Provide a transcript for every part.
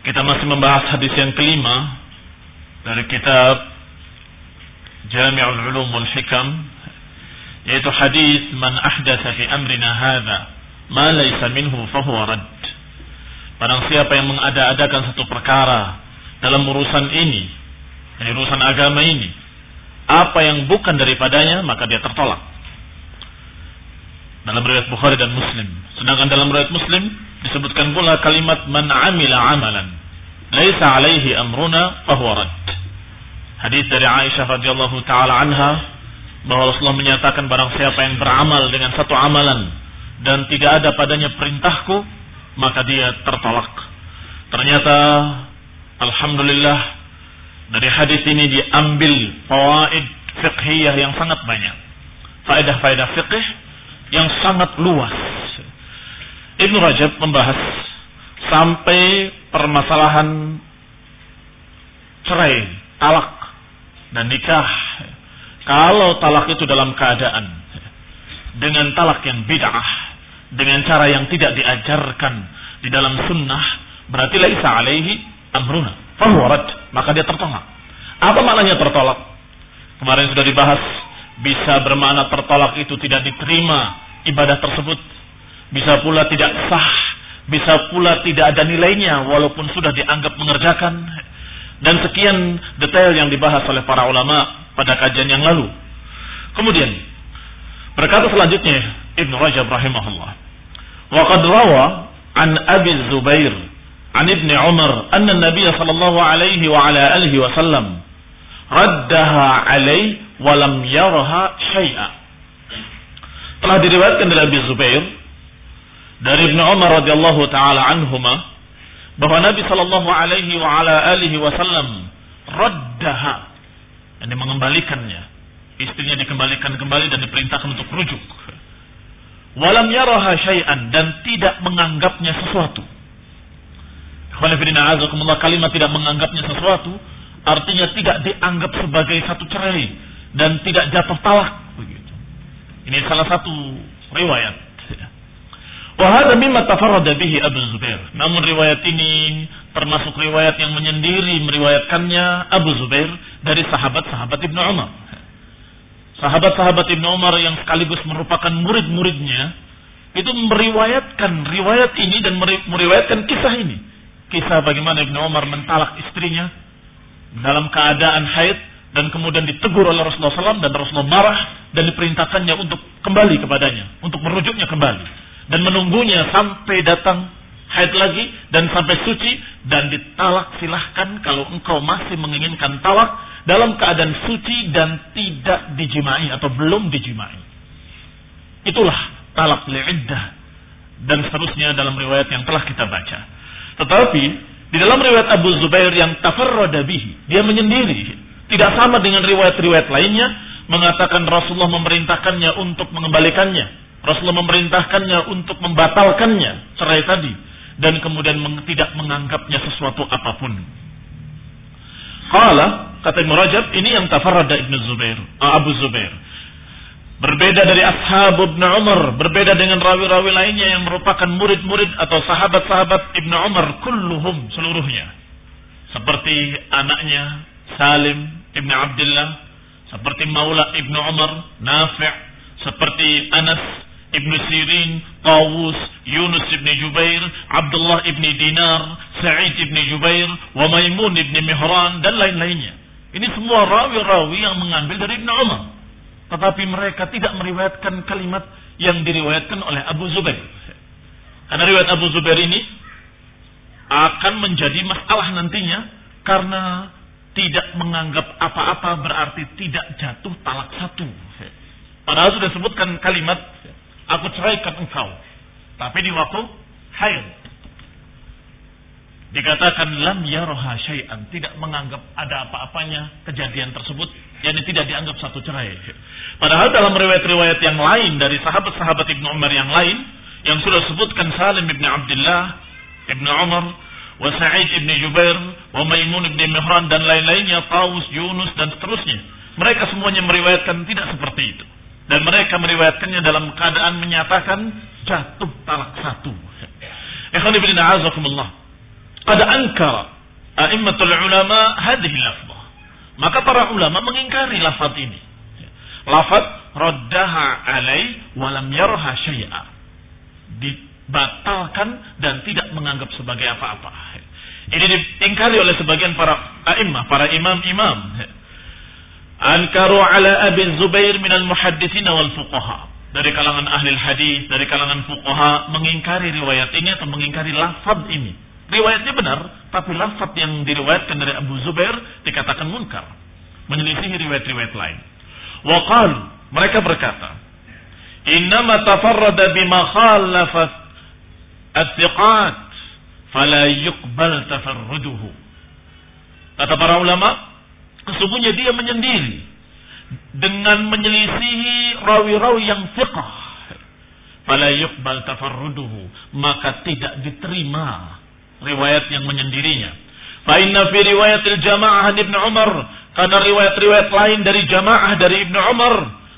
Kita masih membahas hadis yang kelima dari kitab Jami'ul Ulum wal Hikam yaitu hadis man ahdatsa fi amrina hadza ma laysa minhu fahuwa rad. Barang siapa yang mengada-adakan satu perkara dalam urusan ini, dari urusan agama ini, apa yang bukan daripadanya maka dia tertolak dalam riwayat Bukhari dan Muslim. Sedangkan dalam riwayat Muslim disebutkan pula kalimat man amila amalan laisa alaihi amruna fahuwa rad. Hadis dari Aisyah radhiyallahu taala anha bahwa Rasulullah menyatakan barang siapa yang beramal dengan satu amalan dan tidak ada padanya perintahku maka dia tertolak. Ternyata alhamdulillah dari hadis ini diambil fawaid fiqhiyah yang sangat banyak. Faedah-faedah fiqh yang sangat luas. Ibnu Rajab membahas sampai permasalahan cerai, talak dan nikah. Kalau talak itu dalam keadaan dengan talak yang bid'ah, dengan cara yang tidak diajarkan di dalam sunnah, berarti laisa alaihi amruna. Fahuwarat, maka dia tertolak. Apa maknanya tertolak? Kemarin sudah dibahas bisa bermakna tertolak itu tidak diterima ibadah tersebut. Bisa pula tidak sah. Bisa pula tidak ada nilainya walaupun sudah dianggap mengerjakan. Dan sekian detail yang dibahas oleh para ulama pada kajian yang lalu. Kemudian berkata selanjutnya Ibnu Rajab rahimahullah. Wa qad rawa an Abi Zubair an Ibnu Umar anna Nabi sallallahu alaihi wa ala alihi wasallam raddaha alaihi walam yarha syai'a. Telah diriwayatkan dari Abi Zubair dari Ibnu Umar radhiyallahu taala anhuma bahwa Nabi sallallahu alaihi wa ala alihi wasallam raddaha yang mengembalikannya istrinya dikembalikan kembali dan diperintahkan untuk rujuk walam yaraha syai'an dan tidak menganggapnya sesuatu kalimat tidak menganggapnya sesuatu artinya tidak dianggap sebagai satu cerai dan tidak jatuh talak begitu. Ini salah satu riwayat. Wahada mimma tafarrada bihi Abu Zubair. Namun riwayat ini termasuk riwayat yang menyendiri meriwayatkannya Abu Zubair dari sahabat-sahabat Ibnu Umar. Sahabat-sahabat Ibnu Umar yang sekaligus merupakan murid-muridnya itu meriwayatkan riwayat ini dan meriwayatkan kisah ini. Kisah bagaimana Ibnu Umar mentalak istrinya dalam keadaan haid dan kemudian ditegur oleh Rasulullah SAW dan Rasulullah marah dan diperintahkannya untuk kembali kepadanya, untuk merujuknya kembali dan menunggunya sampai datang haid lagi dan sampai suci dan ditalak silahkan kalau engkau masih menginginkan talak dalam keadaan suci dan tidak dijimai atau belum dijimai. Itulah talak li'iddah dan seterusnya dalam riwayat yang telah kita baca. Tetapi di dalam riwayat Abu Zubair yang tafarrada bihi, dia menyendiri. Tidak sama dengan riwayat-riwayat lainnya mengatakan Rasulullah memerintahkannya untuk mengembalikannya. Rasulullah memerintahkannya untuk membatalkannya cerai tadi dan kemudian meng, tidak menganggapnya sesuatu apa pun. Qala kata Ibnu Rajab ini yang tafarrada Ibnu Zubair, uh, Abu Zubair. Berbeda dari ashab Ibnu Umar, berbeda dengan rawi-rawi lainnya yang merupakan murid-murid atau sahabat-sahabat Ibnu Umar kulluhum seluruhnya. Seperti anaknya Salim Ibnu Abdullah, seperti Maula Ibnu Umar, Nafi', seperti Anas Ibnu Sirin, Tawus, Yunus Ibn Jubair, Abdullah Ibn Dinar, Sa'id Ibn Jubair, wa Maimun Ibn Mihran, dan lain-lainnya. Ini semua rawi-rawi yang mengambil dari Ibn Umar. Tetapi mereka tidak meriwayatkan kalimat yang diriwayatkan oleh Abu Zubair. Karena riwayat Abu Zubair ini akan menjadi masalah nantinya karena tidak menganggap apa-apa berarti tidak jatuh talak satu. Padahal sudah sebutkan kalimat aku ceraikan engkau. Tapi di waktu haid. Dikatakan lam yaroha syai'an. Tidak menganggap ada apa-apanya kejadian tersebut. Yang tidak dianggap satu cerai. Padahal dalam riwayat-riwayat yang lain dari sahabat-sahabat Ibnu Umar yang lain. Yang sudah sebutkan Salim Ibn Abdullah. Ibnu Umar. Wa Sa'id Ibn Jubair. Wa Maimun Ibn Mihran. Dan lain-lainnya. Taus, Yunus dan seterusnya. Mereka semuanya meriwayatkan tidak seperti itu. Dan mereka meriwayatkannya dalam keadaan menyatakan jatuh talak satu. Ikhwan ibn a'azakumullah. Pada ankara a'immatul ulama hadhihi lafzah. Maka para ulama mengingkari lafaz ini. Lafaz raddaha alai walam yarha syai'a. Dibatalkan dan tidak menganggap sebagai apa-apa. Ini diingkari oleh sebagian para a'immah, para imam-imam ankaru ala Abi Zubair minal muhaddithin wal fuqaha. Dari kalangan ahli hadis, dari kalangan fuqaha mengingkari riwayat ini atau mengingkari lafaz ini. Riwayatnya benar, tapi lafaz yang diriwayatkan dari Abu Zubair dikatakan munkar. Menyelisihi riwayat-riwayat lain. Wa qalu, mereka berkata, "Innama tafarrada bima khalafat at-thiqat fala yuqbal tafarruduhu." Kata para ulama, Sesungguhnya dia menyendiri dengan menyelisihi rawi-rawi yang fiqh. Fala yuqbal tafarruduhu, maka tidak diterima riwayat yang menyendirinya. Fa inna fi riwayatil jamaah Ibnu Umar, karena riwayat-riwayat lain dari jamaah dari Ibnu Umar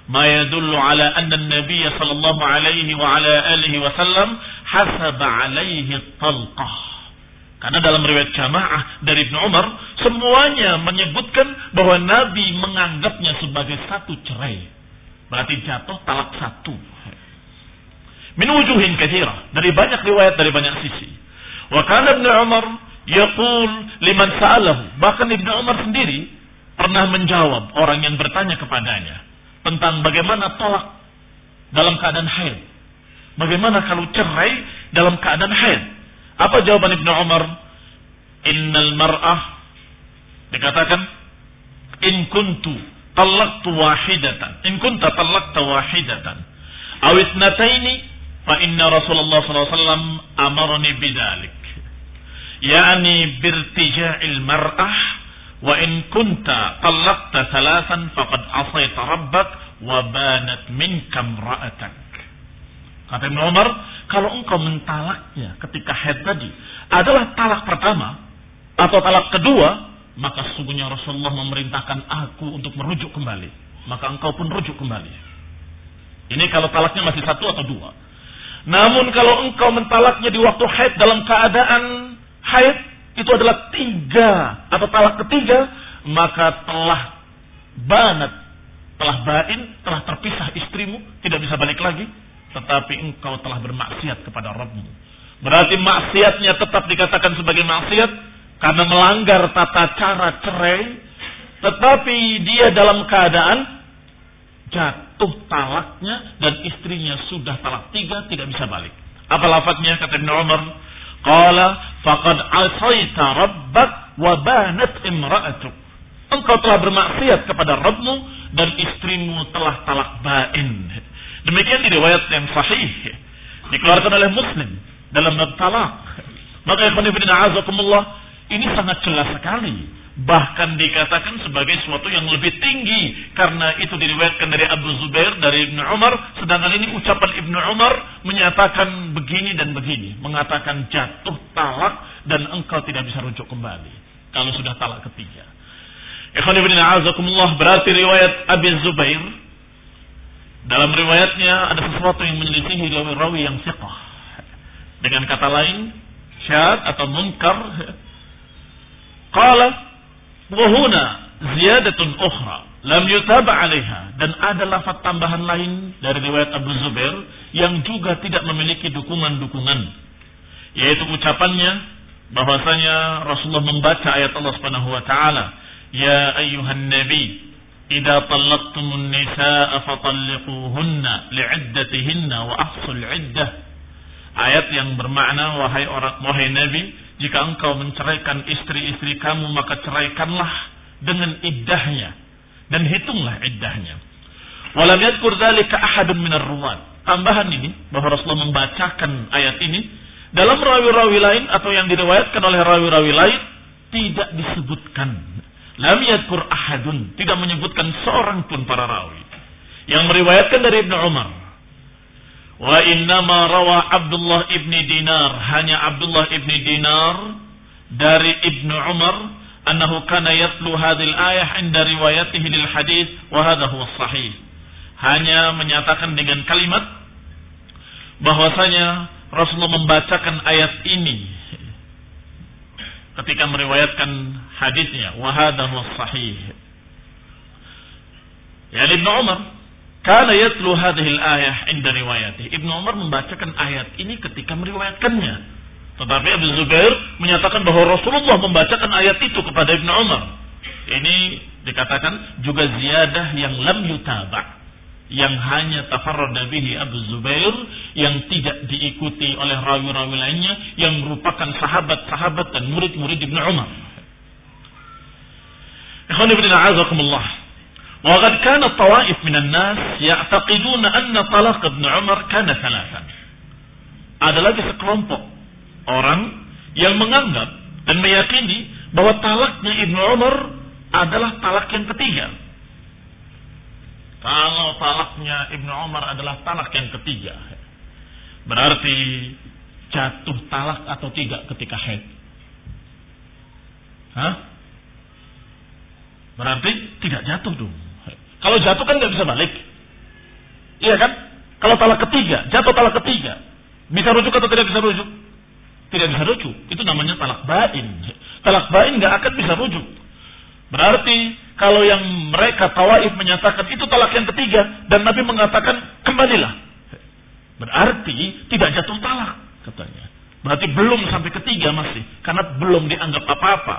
ما يدل على أن النبي صلى الله عليه وعلى آله وسلم حسب عليه الطلقة karena dalam riwayat jamaah dari Ibnu Umar, semuanya menyebutkan bahwa Nabi menganggapnya sebagai satu cerai. Berarti jatuh talak satu. Min wujuhin kathira. Dari banyak riwayat, dari banyak sisi. Wa kana Ibnu Umar yaqul liman sa'alahu. Bahkan Ibnu Umar sendiri pernah menjawab orang yang bertanya kepadanya tentang bagaimana talak dalam keadaan haid. Bagaimana kalau cerai dalam keadaan haid? Apa jawaban Ibnu Umar? Innal mar'ah dikatakan in kuntu talaqtu wahidatan in kunta talaqta wahidatan aw ithnataini fa inna Rasulullah sallallahu alaihi wasallam amarni bidzalik yani birtija'il mar'ah wa in kunta talaqta thalathan faqad asayta rabbak wa banat minka imra'atak kata Ibnu Umar kalau engkau mentalaknya ketika head tadi adalah talak pertama atau talak kedua, maka sesungguhnya Rasulullah memerintahkan aku untuk merujuk kembali. Maka engkau pun rujuk kembali. Ini kalau talaknya masih satu atau dua. Namun kalau engkau mentalaknya di waktu haid dalam keadaan haid, itu adalah tiga atau talak ketiga, maka telah banat, telah bain, telah terpisah istrimu, tidak bisa balik lagi, tetapi engkau telah bermaksiat kepada Rabbmu. Berarti maksiatnya tetap dikatakan sebagai maksiat karena melanggar tata cara cerai, tetapi dia dalam keadaan jatuh talaknya dan istrinya sudah talak tiga tidak bisa balik. Apa lafadznya kata Ibn Umar? Qala faqad asaita rabbak wa banat imra'atuk. Engkau telah bermaksiat kepada Rabbmu dan istrimu telah talak bain. Demikian di riwayat yang sahih dikeluarkan oleh Muslim dalam bab talak. Maka ikhwan ibn ini sangat jelas sekali. Bahkan dikatakan sebagai sesuatu yang lebih tinggi karena itu diriwayatkan dari Abu Zubair dari Ibnu Umar. Sedangkan ini ucapan Ibnu Umar menyatakan begini dan begini. Mengatakan jatuh talak dan engkau tidak bisa rujuk kembali. Kalau sudah talak ketiga. Ikhwan ibn berarti riwayat Abi Zubair dalam riwayatnya ada sesuatu yang menyelisihi rawi yang siqah. Dengan kata lain syad atau munkar qala Wahuna ziyadatun ukhra lam yutaba alaiha. Dan ada lafaz tambahan lain dari riwayat Abu Zubair yang juga tidak memiliki dukungan-dukungan. Yaitu ucapannya bahwasanya Rasulullah membaca ayat Allah Subhanahu wa taala ya ayyuhan nabi talaqtumun nisaa fatalliquhunna li'iddatihinna wa ahsul 'iddah ayat yang bermakna wahai orang wahai nabi jika engkau menceraikan istri-istri kamu maka ceraikanlah dengan iddahnya dan hitunglah iddahnya. Walam yadkur dzalika ahadun minar ruwat. Tambahan ini bahwa Rasulullah membacakan ayat ini dalam rawi-rawi lain atau yang diriwayatkan oleh rawi-rawi lain tidak disebutkan. Lam yadkur ahadun, tidak menyebutkan seorang pun para rawi. Yang meriwayatkan dari Ibnu Umar Wa innama rawa Abdullah ibni Dinar. Hanya Abdullah ibni Dinar dari Ibnu Umar. Annahu kana yatlu hadhil ayah inda riwayatihi lil hadis. Wa huwa sahih. Hanya menyatakan dengan kalimat. bahwasanya Rasulullah membacakan ayat ini. Ketika meriwayatkan hadisnya. Wa sahih. Ya Ibnu Umar karena yatlu hadhil ayah inda riwayatih. Ibnu Umar membacakan ayat ini ketika meriwayatkannya. Tetapi Abu Zubair menyatakan bahwa Rasulullah membacakan ayat itu kepada Ibnu Umar. Ini dikatakan juga ziyadah yang lam yutaba yang hanya tafarrada bihi Abu Zubair yang tidak diikuti oleh rawi-rawi lainnya yang merupakan sahabat-sahabat dan murid-murid Ibnu Umar. Ikhwan ibn a'azakumullah. Wa qad kana tawaif minan nas ya'taqiduna anna talaq Ibnu Umar kana thalathan. Ada lagi sekelompok orang yang menganggap dan meyakini bahwa talaknya Ibnu Umar adalah talak yang ketiga. Kalau talaknya Ibnu Umar adalah talak yang ketiga, berarti jatuh talak atau tidak ketika haid. Hah? Berarti tidak jatuh dong. Kalau jatuh kan nggak bisa balik. Iya kan? Kalau talak ketiga, jatuh talak ketiga, bisa rujuk atau tidak bisa rujuk? Tidak bisa rujuk. Itu namanya talak bain. Talak bain nggak akan bisa rujuk. Berarti kalau yang mereka tawaif menyatakan itu talak yang ketiga dan Nabi mengatakan kembalilah. Berarti tidak jatuh talak katanya. Berarti belum sampai ketiga masih karena belum dianggap apa-apa.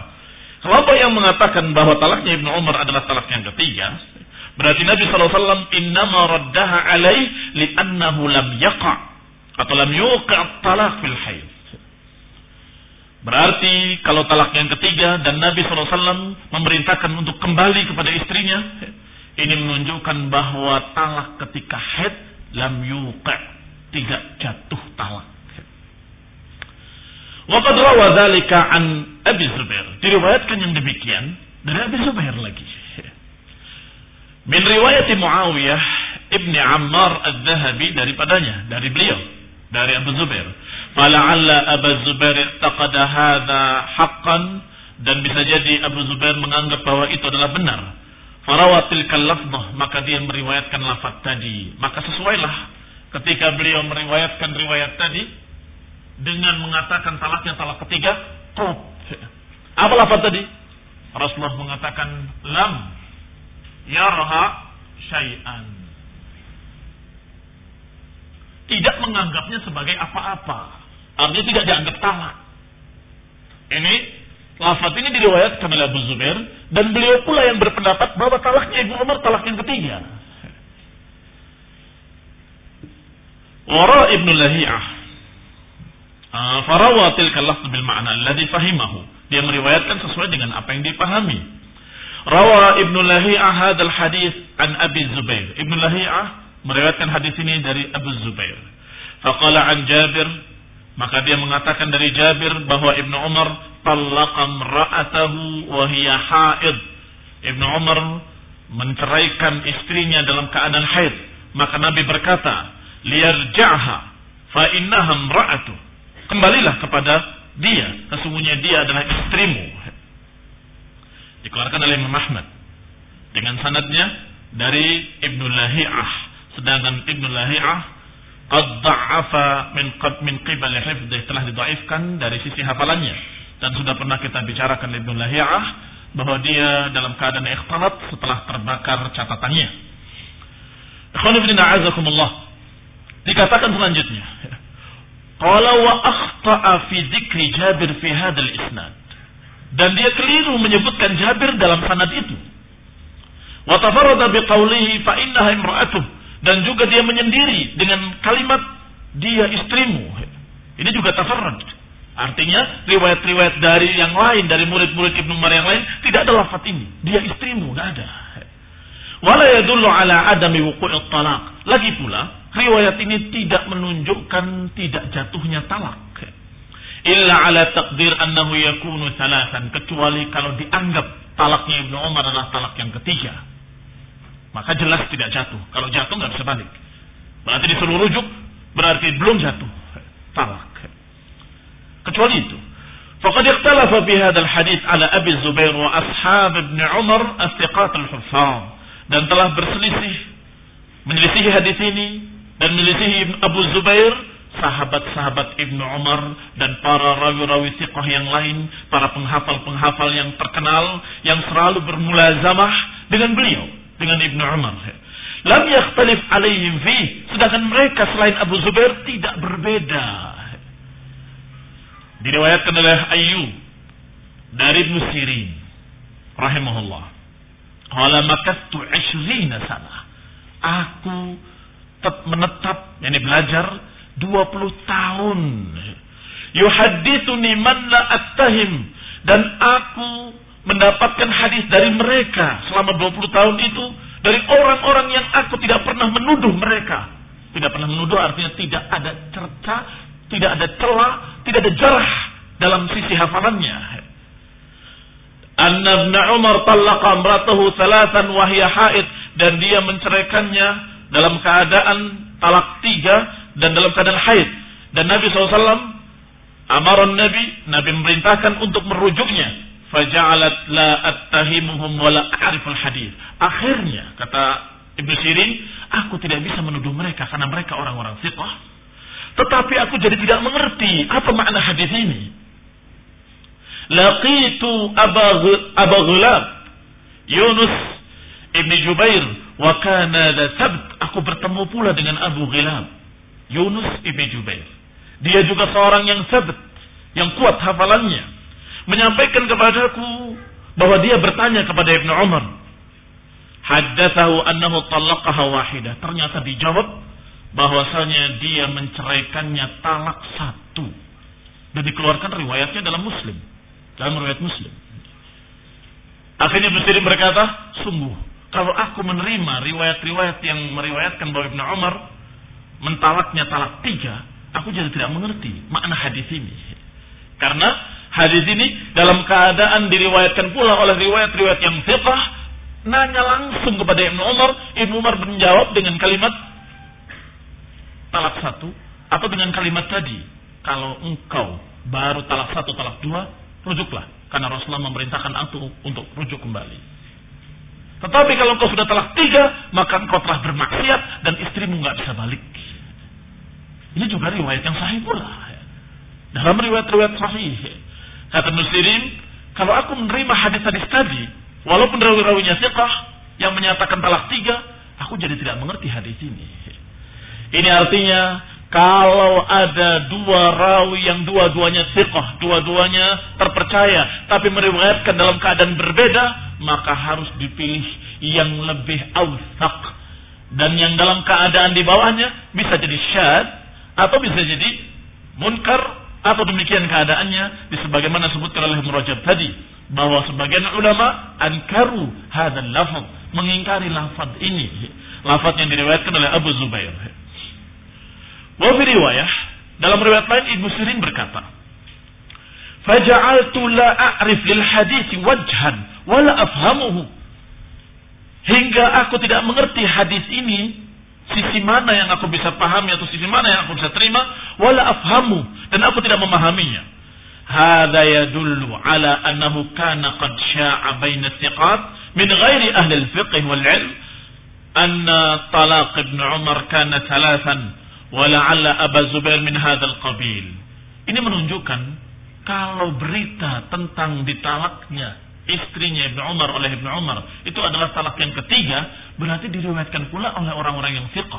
Kelompok yang mengatakan bahwa talaknya Ibnu Umar adalah talak yang ketiga, Berarti Nabi SAW innama raddaha alaih li'annahu lam yaqa' atau lam yuqa' talak fil haid. Berarti kalau talak yang ketiga dan Nabi SAW memerintahkan untuk kembali kepada istrinya, ini menunjukkan bahwa talak ketika haid lam yuqa' tidak jatuh talak. Waqad rawa dzalika an Abi Zubair. Diriwayatkan yang demikian dari Abi Zubair lagi. Min riwayat Muawiyah ibni Ammar al-Zahabi daripadanya, dari beliau, dari Abu Zubair. Fala'alla Abu Zubair taqada hadha haqqan dan bisa jadi Abu Zubair menganggap bahwa itu adalah benar. Farawatil kalafdah maka dia meriwayatkan lafaz tadi. Maka sesuailah ketika beliau meriwayatkan riwayat tadi dengan mengatakan talaknya talak ketiga. Apa lafaz tadi? Rasulullah mengatakan lam yarha syai'an. Tidak menganggapnya sebagai apa-apa. Artinya tidak dianggap talak. Ini lafaz ini diriwayatkan oleh Abu Zubair dan beliau pula yang berpendapat bahwa talaknya Ibnu Umar talak yang ketiga. Wara Ibnu Lahiyah Uh, farawa tilkal lafz bil ma'na alladhi fahimahu. Dia meriwayatkan sesuai dengan apa yang dipahami. Rawa Ibnu Lahi'ah hadal hadis an Abi Zubair. Ibnu Lahi'ah meriwayatkan hadis ini dari Abu Zubair. Faqala an Jabir maka dia mengatakan dari Jabir bahwa Ibnu Umar talaqa ra'atahu wa hiya haid. Ibnu Umar menceraikan istrinya dalam keadaan haid. Maka Nabi berkata, "Liyarja'ha fa innaha imra'atu." Kembalilah kepada dia, sesungguhnya dia adalah istrimu. Dikeluarkan oleh Imam Ahmad dengan sanadnya dari Ibnu Lahi'ah. Sedangkan Ibnu Lahi'ah qad min qad min qibal hifdhi telah didhaifkan dari sisi hafalannya dan sudah pernah kita bicarakan Ibnu Lahi'ah bahwa dia dalam keadaan ikhtalat setelah terbakar catatannya. Ikhwan ibn a'azakumullah. Dikatakan selanjutnya. Qala wa akhta'a fi dzikri Jabir fi hadzal isnad. Dan dia keliru menyebutkan Jabir dalam sanad itu. Wa tafarrada bi qawlihi fa innaha imra'atuh dan juga dia menyendiri dengan kalimat dia istrimu. Ini juga tafarrad. Artinya riwayat-riwayat dari yang lain dari murid-murid Ibnu Umar yang lain tidak ada lafaz ini. Dia istrimu, nggak ada. Wala yadullu ala adami wuqu'it talaq. Lagi pula, riwayat ini tidak menunjukkan tidak jatuhnya talak. Illa ala takdir annahu yakunu salasan. Kecuali kalau dianggap talaknya Ibnu Umar adalah talak yang ketiga. Maka jelas tidak jatuh. Kalau jatuh nggak bisa balik. Berarti disuruh rujuk, berarti belum jatuh. Talak. Kecuali itu. Fi hadzal hadits ala Abi Zubair wa ashab Ibn Umar as-siqat al-huffaz dan telah berselisih menyelisihi hadis ini dan menyelisihi Abu Zubair sahabat-sahabat Ibnu Umar dan para rawi-rawi siqah yang lain, para penghafal-penghafal yang terkenal yang selalu bermulazamah dengan beliau, dengan Ibnu Umar. Lam yakhtalif alaihim fi, sedangkan mereka selain Abu Zubair tidak berbeda Diriwayatkan oleh Ayyub dari Ibnu Sirin rahimahullah. Qala makastu 20 sana. Aku tetap menetap, yakni belajar 20 tahun. Yuhadditsuni man la attahim dan aku mendapatkan hadis dari mereka selama 20 tahun itu dari orang-orang yang aku tidak pernah menuduh mereka. Tidak pernah menuduh artinya tidak ada cerca, tidak ada celah, tidak ada jarah dalam sisi hafalannya. Anna ibn Umar talaqa amratahu salatan wahya haid dan dia menceraikannya dalam keadaan talak tiga dan dalam keadaan haid. Dan Nabi SAW amaran Nabi, Nabi memerintahkan untuk merujuknya. Faja'alat la attahimuhum wa la a'riful hadis. Akhirnya kata Ibnu Sirin, aku tidak bisa menuduh mereka karena mereka orang-orang siqah tetapi aku jadi tidak mengerti apa makna hadis ini. Laqitu Aba Ghulab Yunus ibni Jubair wa kana sabt. Aku bertemu pula dengan Abu Ghilab Yunus ibni Jubair. Dia juga seorang yang sabt, yang kuat hafalannya. Menyampaikan kepadaku bahwa dia bertanya kepada Ibnu Umar. Haddathahu annahu talaqaha wahidah. Ternyata dijawab bahwasanya dia menceraikannya talak satu dan dikeluarkan riwayatnya dalam Muslim dalam riwayat Muslim akhirnya Ibnu berkata sungguh kalau aku menerima riwayat-riwayat yang meriwayatkan bahwa Ibnu Umar mentalaknya talak tiga aku jadi tidak mengerti makna hadis ini karena hadis ini dalam keadaan diriwayatkan pula oleh riwayat-riwayat yang fiqh nanya langsung kepada Ibnu Umar Ibnu Umar menjawab dengan kalimat talak satu. Atau dengan kalimat tadi? Kalau engkau baru talak satu talak dua rujuklah. Karena Rasulullah memerintahkan aku untuk rujuk kembali. Tetapi kalau engkau sudah talak tiga maka engkau telah bermaksiat dan istrimu nggak bisa balik. Ini juga riwayat yang sahih pula. Dalam riwayat-riwayat sahih kata Muslimin kalau aku menerima hadis-hadis tadi walaupun rawi-rawinya siqah yang menyatakan talak tiga aku jadi tidak mengerti hadis ini ini artinya kalau ada dua rawi yang dua-duanya siqah, dua-duanya terpercaya, tapi meriwayatkan dalam keadaan berbeda, maka harus dipilih yang lebih awsaq. Dan yang dalam keadaan di bawahnya bisa jadi syad, atau bisa jadi munkar, Atau demikian keadaannya disebagaimana sebutkan oleh Murajab tadi bahwa sebagian ulama ankaru hadzal lafaz, mengingkari lafaz ini. Lafaz yang diriwayatkan oleh Abu Zubair. Wa fi riwayah dalam riwayat lain Ibnu Sirin berkata, "Faja'altu la a'rif lil hadits wajhan wa la afhamuhu." Hingga aku tidak mengerti hadis ini sisi mana yang aku bisa pahami atau sisi mana yang aku bisa terima? Wala afhamu. Dan aku tidak memahaminya. Hada yadullu ala annahu kana qad sya'a baina thiqat min ghairi ahli al-fiqh wal 'ilm. Anna talaq ibn Umar kana thalathan wa la'alla Aba Zubair min hadzal qabil ini menunjukkan kalau berita tentang ditalaknya istrinya Ibnu Umar oleh Ibnu Umar. Itu adalah talak yang ketiga berarti diriwayatkan pula oleh orang-orang yang fiqh.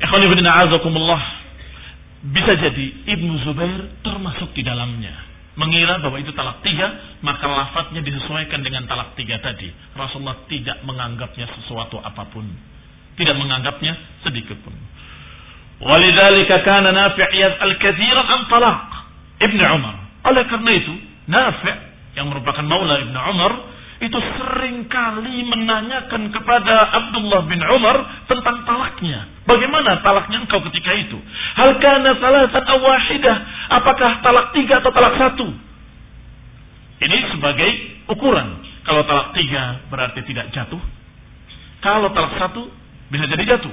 Ikhwan ibn a'azakumullah. Bisa jadi Ibnu Zubair termasuk di dalamnya. Mengira bahwa itu talak tiga maka lafadznya disesuaikan dengan talak tiga tadi. Rasulullah tidak menganggapnya sesuatu apa pun. Tidak menganggapnya sedikit pun. Walidzalika kana Nafi' al-katsiran an talaq Ibnu Umar oleh karena itu, Nafi' yang merupakan maula Ibn Umar itu sering kali menanyakan kepada Abdullah bin Umar tentang talaknya. Bagaimana talaknya engkau ketika itu? Hal kana salatan awahidah? Apakah talak tiga atau talak satu? Ini sebagai ukuran. Kalau talak tiga berarti tidak jatuh. Kalau talak satu bisa jadi jatuh.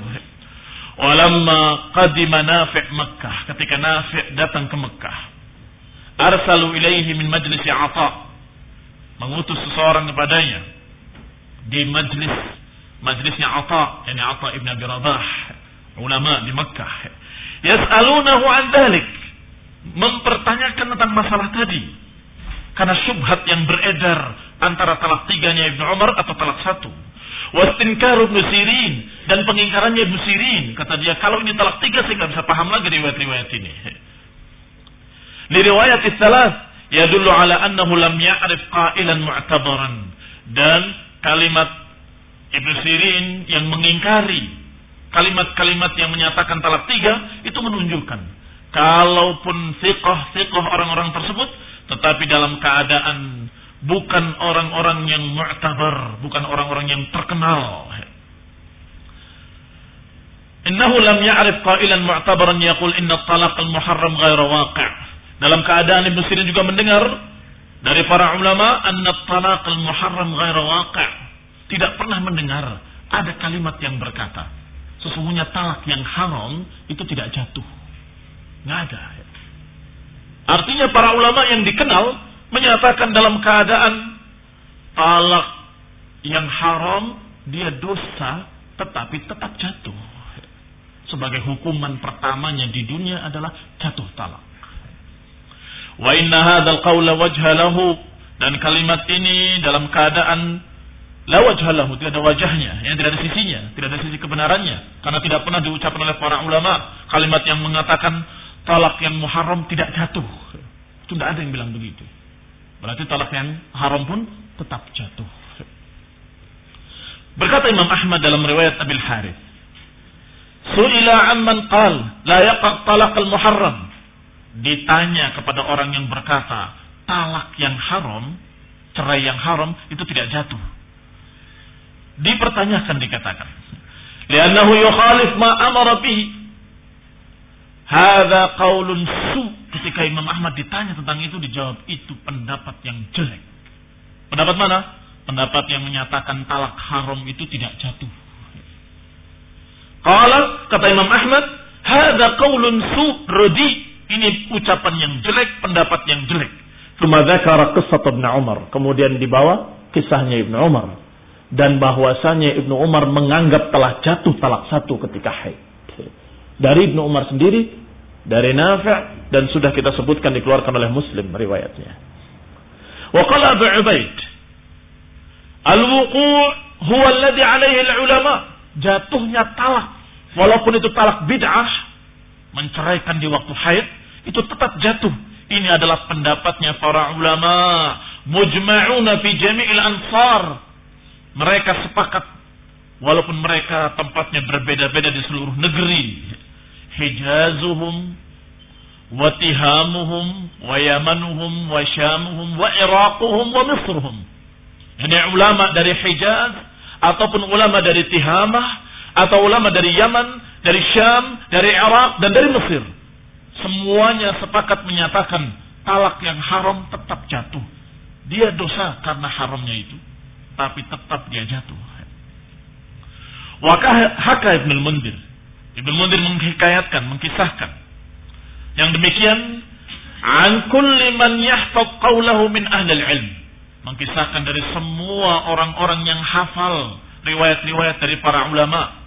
Walamma qadima Nafi' Makkah. Ketika Nafi' datang ke Mekah arsalu ilaihi min majlis Ata mengutus seseorang kepadanya di majlis majlisnya Ata yani Ata ibn Abi Rabah ulama di Makkah. Yas'alunahu an dhalik. Mempertanyakan tentang masalah tadi. Karena syubhat yang beredar antara talak tiganya Ibnu Umar atau talak satu. Wastinkaru Ibnu Sirin dan pengingkarannya Ibnu Sirin. Kata dia kalau ini talak tiga saya nggak bisa paham lagi riwayat-riwayat ini Li riwayat salas yadullu ala annahu lam ya'rif qailan mu'tabaran. Dan kalimat Ibnu Sirin yang mengingkari kalimat-kalimat yang menyatakan talak tiga itu menunjukkan kalaupun fiqh-fiqh orang-orang tersebut tetapi dalam keadaan bukan orang-orang yang mu'tabar, bukan orang-orang yang terkenal. Innahu lam ya'rif qailan mu'tabaran yaqul inna talaq al-muharram ghairu waqi'. Dalam keadaan Ibnu Sirin juga mendengar dari para ulama anna talaq al-muharram ghairu waqi'. Tidak pernah mendengar ada kalimat yang berkata sesungguhnya talak yang haram itu tidak jatuh. Nggak ada. Artinya para ulama yang dikenal menyatakan dalam keadaan talak yang haram dia dosa tetapi tetap jatuh. Sebagai hukuman pertamanya di dunia adalah jatuh talak. Wa inna hadzal qawla wajha lahu dan kalimat ini dalam keadaan la wajha lahu, tidak ada wajahnya, ya, tidak ada sisinya, tidak ada sisi kebenarannya karena tidak pernah diucapkan oleh para ulama kalimat yang mengatakan talak yang muharram tidak jatuh. Itu tidak ada yang bilang begitu. Berarti talak yang haram pun tetap jatuh. Berkata Imam Ahmad dalam riwayat Abil Harith, Su'ila amman qal la yaqa talaq al-muharram ditanya kepada orang yang berkata talak yang haram, cerai yang haram itu tidak jatuh. Dipertanyakan dikatakan. Liannahu yukhalif ma amara bihi. Hadza qaulun su. Ketika Imam Ahmad ditanya tentang itu dijawab itu pendapat yang jelek. Pendapat mana? Pendapat yang menyatakan talak haram itu tidak jatuh. Qala kata Imam Ahmad, hadza qaulun su rudi ini ucapan yang jelek, pendapat yang jelek. Sumadzakara kisah Ibn Umar. Kemudian dibawa kisahnya Ibn Umar. Dan bahwasanya Ibn Umar menganggap telah jatuh talak satu ketika haid. Dari Ibn Umar sendiri, dari Nafi' dan sudah kita sebutkan dikeluarkan oleh Muslim riwayatnya. Wa qala Abu Ubaid, al-wuqu' huwa alladhi alaihi al-ulama. Jatuhnya talak, walaupun itu talak bid'ah, menceraikan di waktu haid itu tetap jatuh. Ini adalah pendapatnya para ulama. Mujma'una fi jami'il ansar. Mereka sepakat. Walaupun mereka tempatnya berbeda-beda di seluruh negeri. hijazuhum wa tihamuhum wa yamanuhum wa iraquhum wa misruhum. Ini ulama dari Hijaz ataupun ulama dari Tihamah atau ulama dari Yaman, dari Syam, dari Irak dan dari Mesir. Semuanya sepakat menyatakan talak yang haram tetap jatuh. Dia dosa karena haramnya itu, tapi tetap dia jatuh. Wakah haka Ibn Mundir. Ibn Mundir menghikayatkan, mengkisahkan. Yang demikian, an kulli man yahfad qawlahu min ahli ilm. Mengkisahkan dari semua orang-orang yang hafal riwayat-riwayat dari para ulama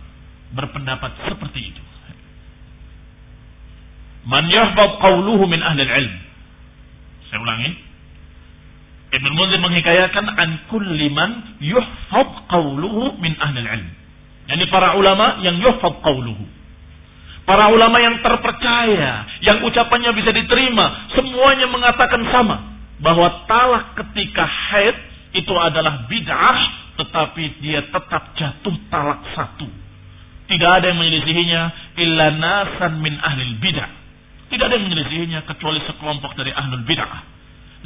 berpendapat seperti itu. Man yahfad qawluhu min ahli ilm. Saya ulangi. Ibn Munzir menghikayakan an kulli man yuhfad qawluhu min ahli ilm. Yani para ulama yang yuhfad qawluhu. Para ulama yang terpercaya, yang ucapannya bisa diterima, semuanya mengatakan sama. Bahwa talak ketika haid itu adalah bid'ah, tetapi dia tetap jatuh talak satu. Tidak ada yang menyelisihinya illa nasan min ahlil bid'ah. Tidak ada yang menyelisihinya kecuali sekelompok dari ahlul bid'ah.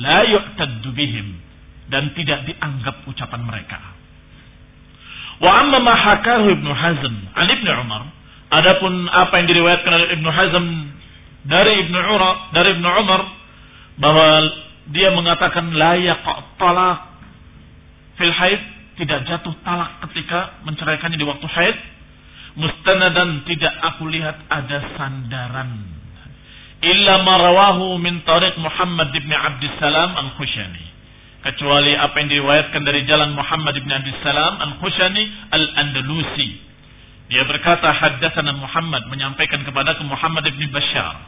La yu'taddu bihim dan tidak dianggap ucapan mereka. Wa amma ma hakahu Ibnu Hazm an Ibnu Umar, adapun apa yang diriwayatkan oleh Ibnu Hazm dari Ibnu Umar, dari Ibnu Umar bahwa dia mengatakan la talak fil haid tidak jatuh talak ketika menceraikannya di waktu haid mustanadan tidak aku lihat ada sandaran illa marawahu min tariq Muhammad bin Abdussalam al-Khushani kecuali apa yang diriwayatkan dari jalan Muhammad bin Abi Salam Al-Khushani Al-Andalusi. Dia berkata haddatsana Muhammad menyampaikan kepada Muhammad bin Bashar.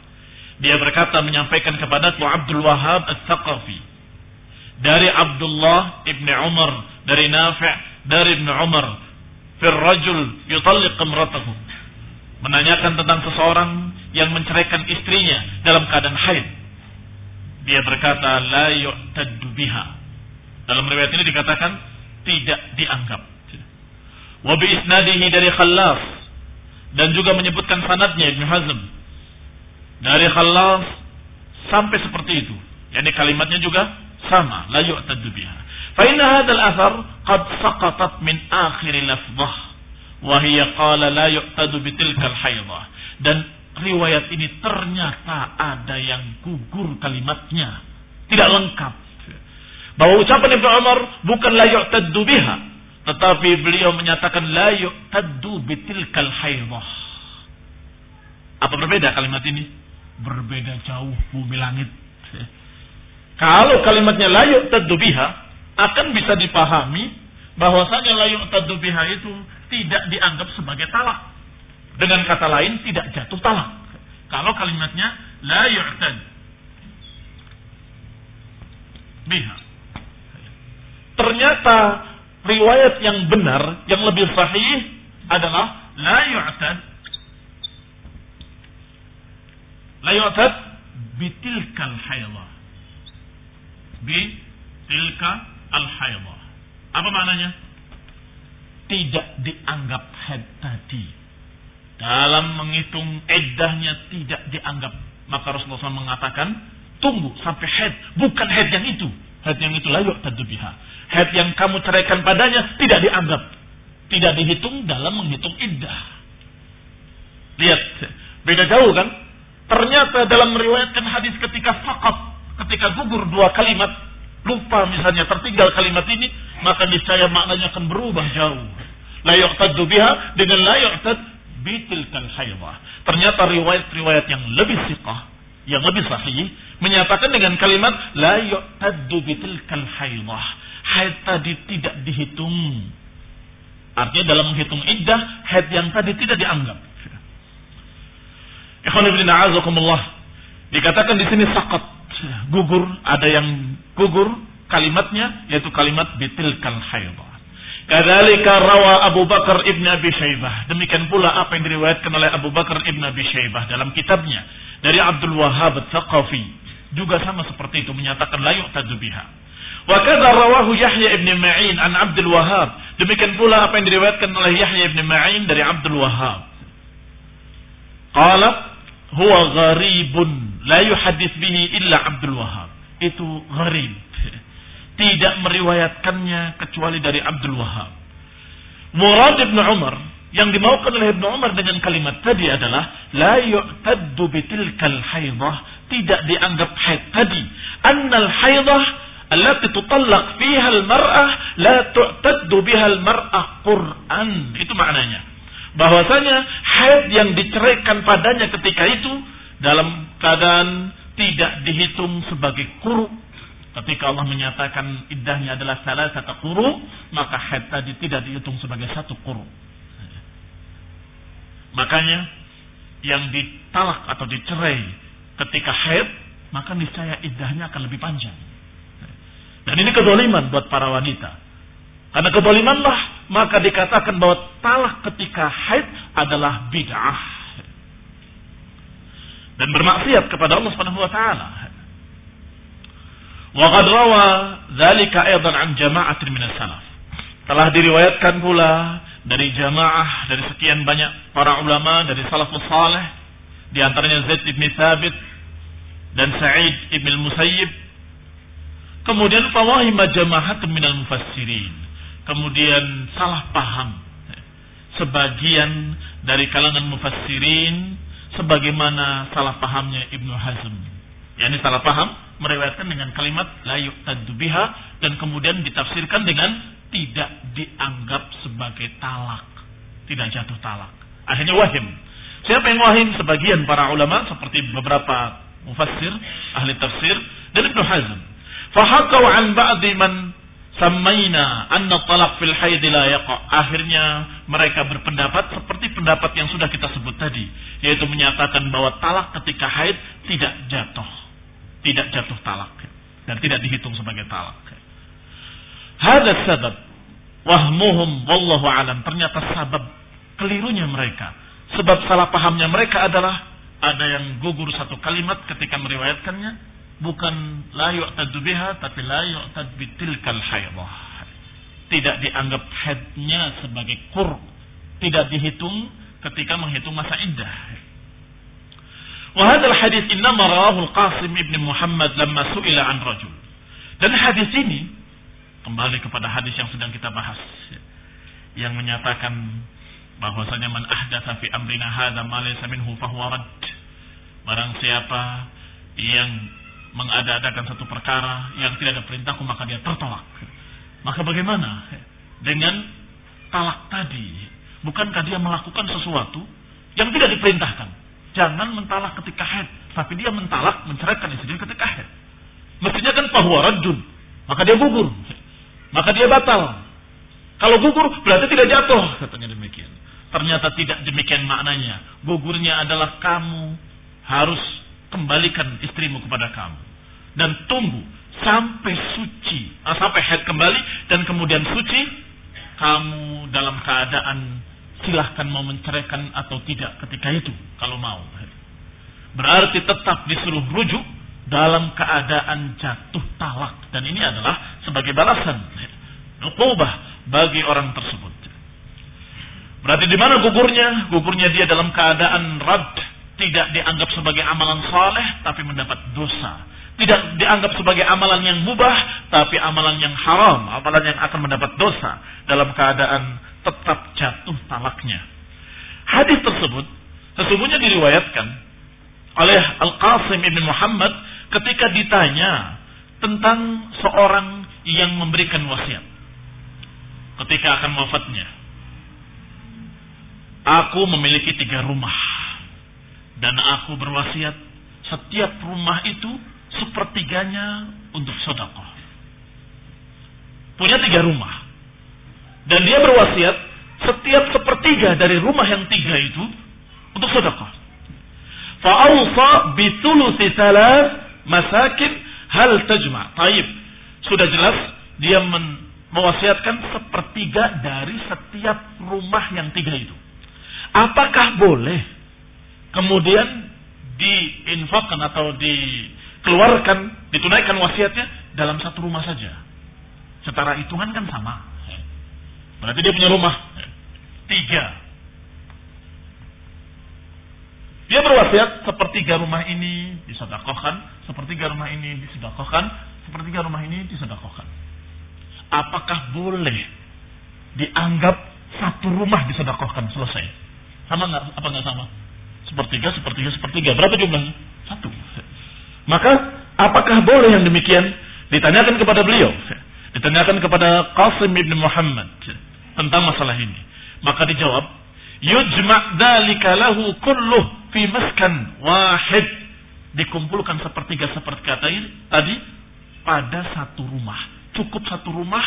Dia berkata menyampaikan kepada Abdul Wahab Al-Thaqafi. Dari Abdullah ibn Umar, dari Nafi' dari ibn Umar. Fir rajul yutalliq imratahu. Menanyakan tentang seseorang yang menceraikan istrinya dalam keadaan haid. Dia berkata la yu'taddu dalam riwayat ini dikatakan tidak dianggap. Wa bi isnadihi dari Khallaf dan juga menyebutkan sanadnya Ibnu Hazm. Dari Khallaf sampai seperti itu. Yani kalimatnya juga sama, la yu'taddu. Athar qad saqatat min akhir lafdhah wa hiya qala la yu'tadu bi tilkal haidhah. Dan riwayat ini ternyata ada yang gugur kalimatnya, tidak lengkap bahwa ucapan Ibnu Umar bukan la yu'taddu biha, tetapi beliau menyatakan la yu'taddu bitilkal haidah. Apa berbeda kalimat ini? Berbeda jauh bumi langit. Kalau kalimatnya la yu'taddu biha akan bisa dipahami bahwasanya la yu'taddu biha itu tidak dianggap sebagai talak. Dengan kata lain tidak jatuh talak. Kalau kalimatnya la yu'tad biha Ternyata riwayat yang benar, yang lebih sahih adalah la yu'tad la yu'tad bitilkal haidha. Bitilka al haidha. Apa maknanya? Tidak dianggap haid tadi. Dalam menghitung eddahnya tidak dianggap. Maka Rasulullah SAW mengatakan, tunggu sampai haid. Bukan haid yang itu. Haid yang itu layu tadu biha. Haid yang kamu ceraikan padanya tidak dianggap. Tidak dihitung dalam menghitung iddah. Lihat, beda jauh kan? Ternyata dalam meriwayatkan hadis ketika fakat, ketika gugur dua kalimat, lupa misalnya tertinggal kalimat ini, maka niscaya maknanya akan berubah jauh. La yu'taddu biha dengan la yu'tad bitilkal haybah. Ternyata riwayat-riwayat yang lebih siqah, yang lebih sahih, menyatakan dengan kalimat la yu'taddu bitilkal haybah haid tadi tidak dihitung. Artinya dalam menghitung iddah, haid yang tadi tidak dianggap. Dikatakan di sini sakat, gugur, ada yang gugur kalimatnya yaitu kalimat bitilkal haidah. Kadzalika rawa Abu Bakar Ibn Abi Syaibah. Demikian pula apa yang diriwayatkan oleh Abu Bakar Ibn Abi Syaibah dalam kitabnya dari Abdul Wahhab Tsaqafi. Juga sama seperti itu menyatakan la yu'tadu biha. Wa kadza rawahu Yahya ibn Ma'in an Abdul Wahhab. Demikian pula apa yang diriwayatkan oleh Yahya ibn Ma'in dari Abdul Wahhab. Qala huwa gharibun la yuhadits bihi illa Abdul Wahab. Itu gharib. Tidak meriwayatkannya kecuali dari Abdul Wahab. Murad Ibn Umar yang dimaukan oleh Ibn Umar dengan kalimat tadi adalah la yu'taddu bitilkal haidah tidak dianggap haid tadi annal haidah allati tutallaq fiha al-mar'ah la tu'taddu biha al-mar'ah Qur'an itu maknanya bahwasanya haid yang diceraikan padanya ketika itu dalam keadaan tidak dihitung sebagai kuru. Ketika Allah menyatakan iddahnya adalah salah satu kuru maka haid tadi tidak dihitung sebagai satu kuru. Makanya yang ditalak atau dicerai ketika haid maka niscaya iddahnya akan lebih panjang. Dan ini kedoliman buat para wanita. Karena kedolimanlah maka dikatakan bahwa talak ketika haid adalah bid'ah dan bermaksiat kepada Allah Subhanahu wa taala. Wa qad rawa dzalika aidan an jama'atin min salaf. Telah diriwayatkan pula dari jamaah dari sekian banyak para ulama dari salafus saleh di antaranya Zaid bin Thabit dan Sa'id bin Musayyib kemudian fawahima jama'at minal mufassirin kemudian salah paham sebagian dari kalangan mufassirin sebagaimana salah pahamnya Ibnu Hazm. Ya, ini salah paham meriwayatkan dengan kalimat la yu'taddu biha dan kemudian ditafsirkan dengan tidak dianggap sebagai talak, tidak jatuh talak. Akhirnya wahim. Siapa yang wahim? Sebagian para ulama seperti beberapa mufassir, ahli tafsir dan Ibnu Hazm. Fahakau an ba'di man Samaina anna talak fil yaqa. Akhirnya mereka berpendapat seperti pendapat yang sudah kita sebut tadi, yaitu menyatakan bahwa talak ketika haid tidak jatuh. Tidak jatuh talak dan tidak dihitung sebagai talak. Hada sabab wahmuhum wallahu alam. Ternyata sabab kelirunya mereka. Sebab salah pahamnya mereka adalah ada yang gugur satu kalimat ketika meriwayatkannya bukan la yu'tadu biha tapi la yu'tad bitilkal haidah. Tidak dianggap haidnya sebagai kur, tidak dihitung ketika menghitung masa iddah. Wa hadzal hadis innama rawahu al-Qasim ibn Muhammad lamma su'ila an rajul. Dan hadis ini kembali kepada hadis yang sedang kita bahas yang menyatakan bahwasanya man ahdatsa fi amrina hadza ma laysa minhu fahuwa rad. Barang siapa yang mengada-adakan satu perkara yang tidak ada perintahku maka dia tertolak. Maka bagaimana dengan talak tadi? Bukankah dia melakukan sesuatu yang tidak diperintahkan? Jangan mentalak ketika haid, tapi dia mentalak menceraikan istrinya ketika haid. Mestinya kan bahwa rajun, maka dia gugur, maka dia batal. Kalau gugur berarti tidak jatuh, katanya demikian. Ternyata tidak demikian maknanya. Gugurnya adalah kamu harus kembalikan istrimu kepada kamu dan tunggu sampai suci, ah, sampai head kembali dan kemudian suci, kamu dalam keadaan silahkan mau menceraikan atau tidak ketika itu kalau mau. Berarti tetap disuruh rujuk dalam keadaan jatuh talak dan ini adalah sebagai balasan nukubah bagi orang tersebut. Berarti di mana gugurnya? Gugurnya dia dalam keadaan rad, tidak dianggap sebagai amalan saleh tapi mendapat dosa tidak dianggap sebagai amalan yang mubah, tapi amalan yang haram, amalan yang akan mendapat dosa dalam keadaan tetap jatuh talaknya. Hadis tersebut sesungguhnya diriwayatkan oleh Al-Qasim ibn Muhammad ketika ditanya tentang seorang yang memberikan wasiat ketika akan wafatnya. Aku memiliki tiga rumah dan aku berwasiat setiap rumah itu sepertiganya untuk sodakoh. Punya tiga rumah. Dan dia berwasiat setiap sepertiga dari rumah yang tiga itu untuk sodakoh. Fa'awfa bitulusi talas masakin hal tajma. Taib. Sudah jelas dia men mewasiatkan sepertiga dari setiap rumah yang tiga itu. Apakah boleh kemudian diinfakkan atau di keluarkan, ditunaikan wasiatnya dalam satu rumah saja. Setara hitungan kan sama. Berarti dia punya rumah tiga. Dia berwasiat sepertiga rumah ini disedekahkan, sepertiga rumah ini disedekahkan, sepertiga rumah ini disedekahkan. Apakah boleh dianggap satu rumah disedekahkan selesai? Sama nggak? Apa nggak sama? Sepertiga, sepertiga, sepertiga. Berapa jumlahnya? Satu. Maka apakah boleh yang demikian? Ditanyakan kepada beliau. Ditanyakan kepada Qasim bin Muhammad tentang masalah ini. Maka dijawab, yujma' dzalika lahu kulluh fi maskan wahid. Dikumpulkan sepertiga seperti kata ini tadi pada satu rumah. Cukup satu rumah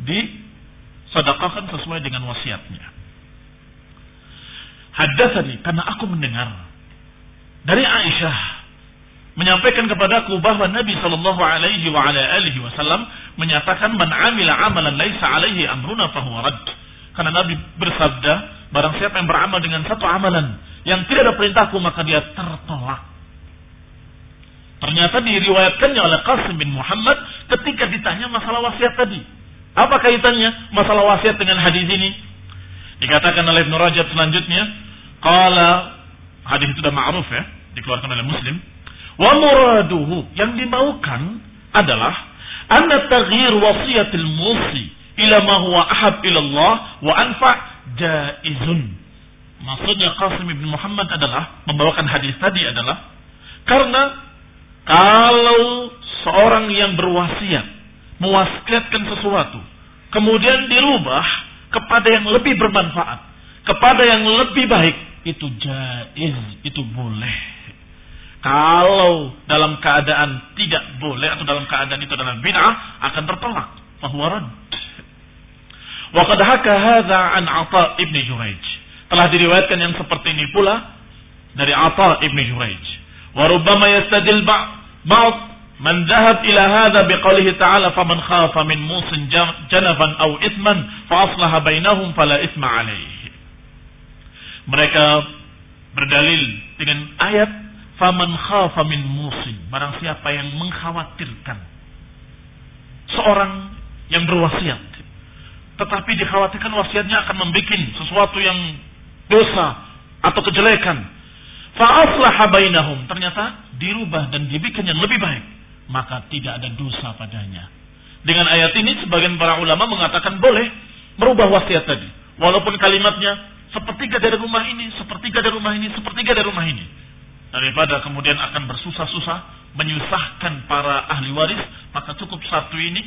di sedekahkan sesuai dengan wasiatnya. Hadatsani karena aku mendengar dari Aisyah menyampaikan kepadaku bahwa Nabi Shallallahu Alaihi Wasallam menyatakan man amila amalan laisa alaihi amruna fahuwa. Karena Nabi bersabda, barang siapa yang beramal dengan satu amalan yang tidak ada perintahku maka dia tertolak. Ternyata diriwayatkannya oleh Qasim bin Muhammad ketika ditanya masalah wasiat tadi. Apa kaitannya masalah wasiat dengan hadis ini? Dikatakan oleh Ibn Rajab selanjutnya, qala hadis itu sudah ma'ruf ya, dikeluarkan oleh Muslim. Wa muraduhu yang dimaukan adalah anna taghyir wasiyatil musi ila ma huwa ahab ila Allah wa anfa jaizun. Maksudnya Qasim bin Muhammad adalah membawakan hadis tadi adalah karena kalau seorang yang berwasiat mewasiatkan sesuatu kemudian dirubah kepada yang lebih bermanfaat, kepada yang lebih baik, itu jaiz, itu boleh. Kalau dalam keadaan tidak boleh atau dalam keadaan itu adalah bid'ah akan tertolak rad. Wa qad haka hadza an Atha ibn Juraij. Telah diriwayatkan yang seperti ini pula dari Atha ibn Juraij. Wa rubbama yastadil ba'd man dhahab ila hadza biqaulihi ta'ala faman khafa min musin janaban aw ithman fa aslaha bainahum fala ithma alayhi. Mereka berdalil dengan ayat faman khafa min musin barang siapa yang mengkhawatirkan seorang yang berwasiat tetapi dikhawatirkan wasiatnya akan membuat sesuatu yang dosa atau kejelekan. Fa'aslaha bainahum. Ternyata dirubah dan dibikin yang lebih baik. Maka tidak ada dosa padanya. Dengan ayat ini sebagian para ulama mengatakan boleh merubah wasiat tadi. Walaupun kalimatnya sepertiga dari rumah ini, sepertiga dari rumah ini, sepertiga dari rumah ini. Daripada kemudian akan bersusah-susah menyusahkan para ahli waris, maka cukup satu ini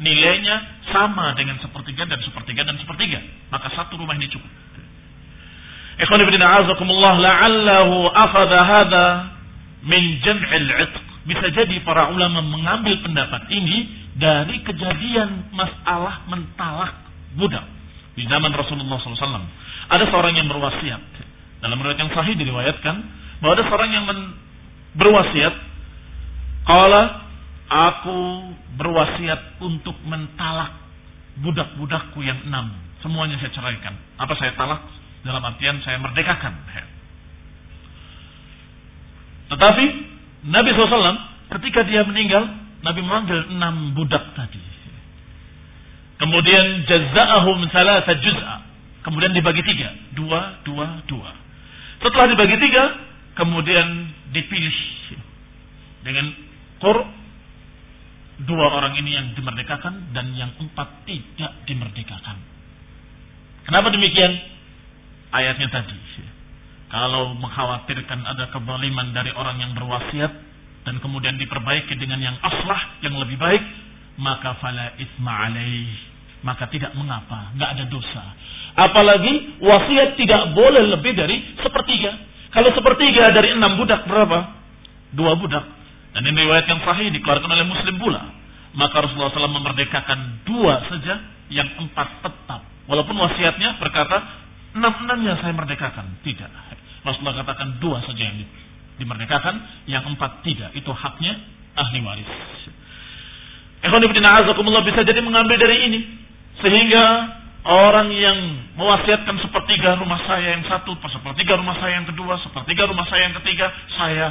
nilainya sama dengan sepertiga dan sepertiga dan sepertiga. Maka satu rumah ini cukup. Ikhwan ibn a'azakumullah la'allahu akhadha hadha min jam'il 'itq. Bisa jadi para ulama mengambil pendapat ini dari kejadian masalah mentalak budak di zaman Rasulullah SAW. Ada seorang yang berwasiat. Dalam riwayat yang sahih diriwayatkan bahwa ada seorang yang berwasiat. Qala Aku berwasiat untuk mentalak budak-budakku yang enam. Semuanya saya ceraikan. Apa saya talak? Dalam artian saya merdekakan. Tetapi Nabi SAW ketika dia meninggal, Nabi memanggil enam budak tadi. Kemudian jaza'ahum salasa juz'a. Kemudian dibagi tiga. Dua, dua, dua. Setelah dibagi tiga, kemudian dipilih dengan Qur dua orang ini yang dimerdekakan dan yang empat tidak dimerdekakan. Kenapa demikian? Ayatnya tadi. Kalau mengkhawatirkan ada kebaliman dari orang yang berwasiat dan kemudian diperbaiki dengan yang aslah, yang lebih baik, maka fala isma. Maka tidak mengapa, nggak ada dosa. Apalagi wasiat tidak boleh lebih dari sepertiga. Kalau sepertiga dari enam budak berapa? Dua budak dan ini riwayat yang sahih dikeluarkan oleh Muslim pula. Maka Rasulullah SAW memerdekakan dua saja, yang empat tetap. Walaupun wasiatnya berkata, enam-enamnya saya merdekakan. Tidak. Rasulullah katakan dua saja yang dimerdekakan, yang empat tidak. Itu haknya ahli waris. Ikhwan bisa jadi mengambil dari ini. Sehingga orang yang mewasiatkan sepertiga rumah saya yang satu, sepertiga rumah saya yang kedua, sepertiga rumah saya yang ketiga, saya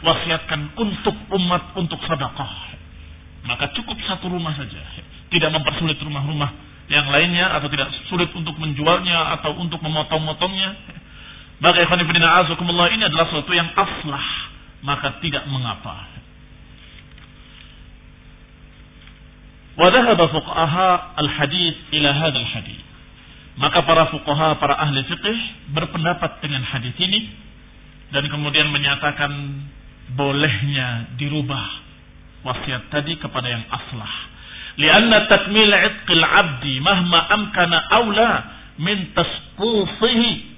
wasiatkan untuk umat untuk sedekah. Maka cukup satu rumah saja. Tidak mempersulit rumah-rumah yang lainnya atau tidak sulit untuk menjualnya atau untuk memotong-motongnya. Maka ini adalah sesuatu yang aslah. Maka tidak mengapa. Wadahaba fuqaha al-hadith ila hadal hadith. Maka para fuqaha, para ahli fiqh berpendapat dengan hadis ini dan kemudian menyatakan bolehnya dirubah wasiat tadi kepada yang aslah. Lianna takmil itqil abdi mahma amkana aula min tasqufihi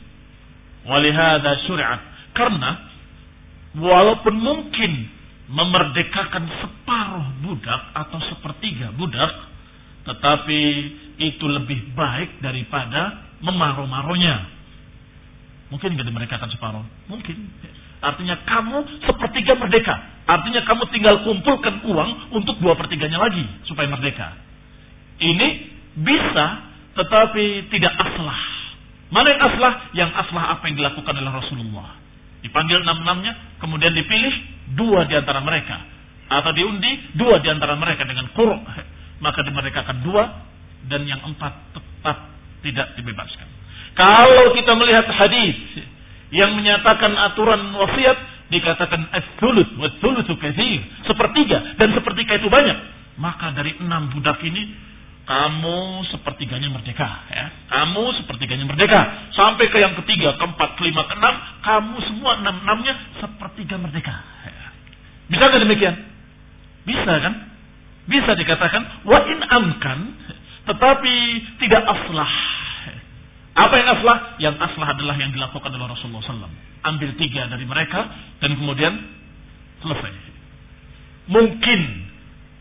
Walihada syuri'at. Karena walaupun mungkin memerdekakan separuh budak atau sepertiga budak, tetapi itu lebih baik daripada memaruh-maruhnya. Mungkin nggak dimerdekakan separuh? Mungkin. Artinya kamu sepertiga merdeka. Artinya kamu tinggal kumpulkan uang untuk dua pertiganya lagi supaya merdeka. Ini bisa, tetapi tidak aslah. Mana yang aslah? Yang aslah apa yang dilakukan oleh Rasulullah. Dipanggil enam-enamnya, kemudian dipilih dua di antara mereka. Atau diundi dua di antara mereka dengan kur. Maka dimerdekakan dua dan yang empat tetap tidak dibebaskan. Kalau kita melihat hadis yang menyatakan aturan wasiat dikatakan as-sulut wa sulutu katsir, sepertiga dan sepertiga itu banyak. Maka dari enam budak ini kamu sepertiganya merdeka ya. Kamu sepertiganya merdeka. Sampai ke yang ketiga, keempat, kelima, keenam, kamu semua enam-enamnya sepertiga merdeka. Ya. Bisa nggak demikian? Bisa kan? Bisa dikatakan wa in amkan tetapi tidak aslah. Apa yang aslah? Yang aslah adalah yang dilakukan oleh Rasulullah SAW. Ambil tiga dari mereka dan kemudian selesai. Mungkin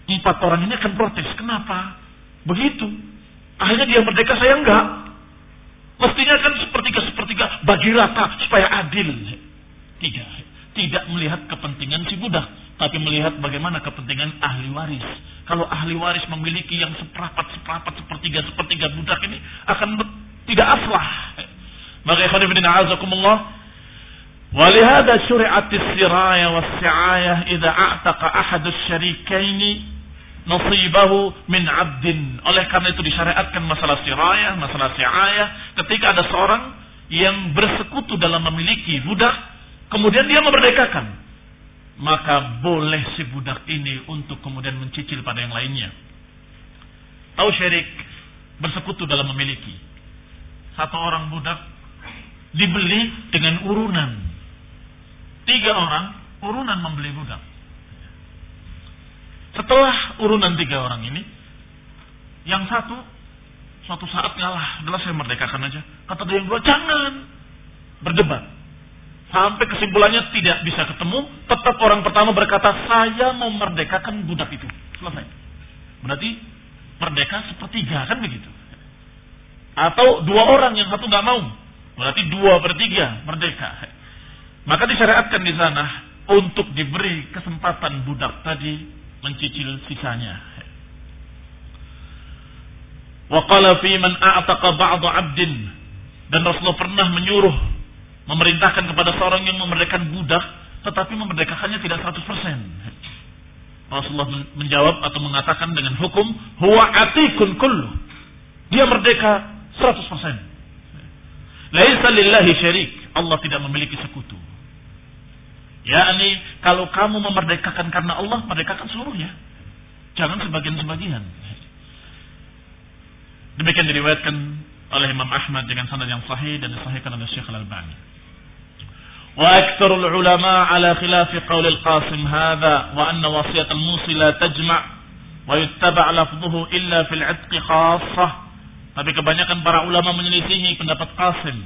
empat orang ini akan protes. Kenapa? Begitu. Akhirnya dia merdeka, saya enggak. Mestinya kan sepertiga-sepertiga bagi rata supaya adil. Tidak. Tidak melihat kepentingan si budak. Tapi melihat bagaimana kepentingan ahli waris. Kalau ahli waris memiliki yang seperapat, seperapat, sepertiga, sepertiga budak ini akan tidak aslah. Maka ikhwan ibn a'azakumullah. Walihada syuri'atis siraya was-si'ayah idza a'taqa ahadus syarikaini nasibahu min abdin. Oleh karena itu disyariatkan masalah sirayah, masalah siayah. Ketika ada seorang yang bersekutu dalam memiliki budak, kemudian dia memerdekakan. Maka boleh si budak ini untuk kemudian mencicil pada yang lainnya. Tahu syirik bersekutu dalam memiliki. Satu orang budak dibeli dengan urunan. Tiga orang urunan membeli budak. Setelah urunan tiga orang ini, yang satu suatu saat ngalah, adalah saya merdekakan aja. Kata dia yang dua, jangan berdebat. Sampai kesimpulannya tidak bisa ketemu, tetap orang pertama berkata, saya mau merdekakan budak itu. Selesai. Berarti merdeka sepertiga, kan begitu. Atau dua orang yang satu nggak mau. Berarti dua bertiga merdeka. Maka disyariatkan di sana untuk diberi kesempatan budak tadi mencicil sisanya. Wa qala fi man a'taqa ba'd 'abdin dan Rasulullah pernah menyuruh memerintahkan kepada seorang yang memerdekakan budak tetapi memerdekakannya tidak 100%. Rasulullah menjawab atau mengatakan dengan hukum huwa atikun kullu. Dia merdeka 100%. Laisa lillahi syarik. Allah tidak memiliki sekutu. yakni kalau kamu memerdekakan karena Allah, merdekakan seluruhnya. Jangan sebagian-sebagian. Demikian diriwayatkan oleh Imam Ahmad dengan sanad yang sahih dan disahihkan oleh Syekh Al-Albani. Ala khilaf qaul al-Qasim hadha wa anna wasiyat al-musi la tajma' wa yuttaba' lafdhuhu illa fil 'itq khassah. Tapi kebanyakan para ulama menyelisihi pendapat Qasim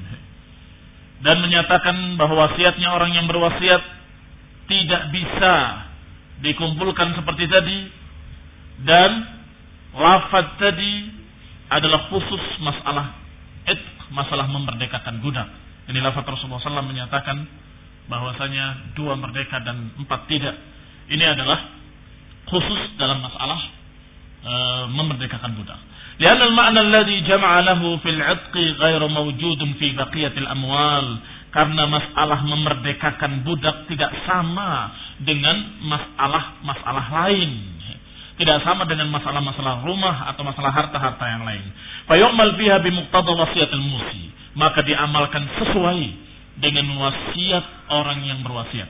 dan menyatakan bahwa wasiatnya orang yang berwasiat tidak bisa dikumpulkan seperti tadi dan lafaz tadi adalah khusus masalah et masalah memerdekakan budak. Ini lafaz Rasulullah SAW menyatakan bahwasanya dua merdeka dan empat tidak. Ini adalah khusus dalam masalah e, memerdekakan budak. لأن المعنى الذي جمع له في العتق غير موجود في بقية الأموال karena masalah memerdekakan budak tidak sama dengan masalah-masalah lain. Tidak sama dengan masalah-masalah rumah atau masalah harta-harta yang lain. Fayu'mal biha bimuqtada wasiatil musi. Maka diamalkan sesuai dengan wasiat orang yang berwasiat.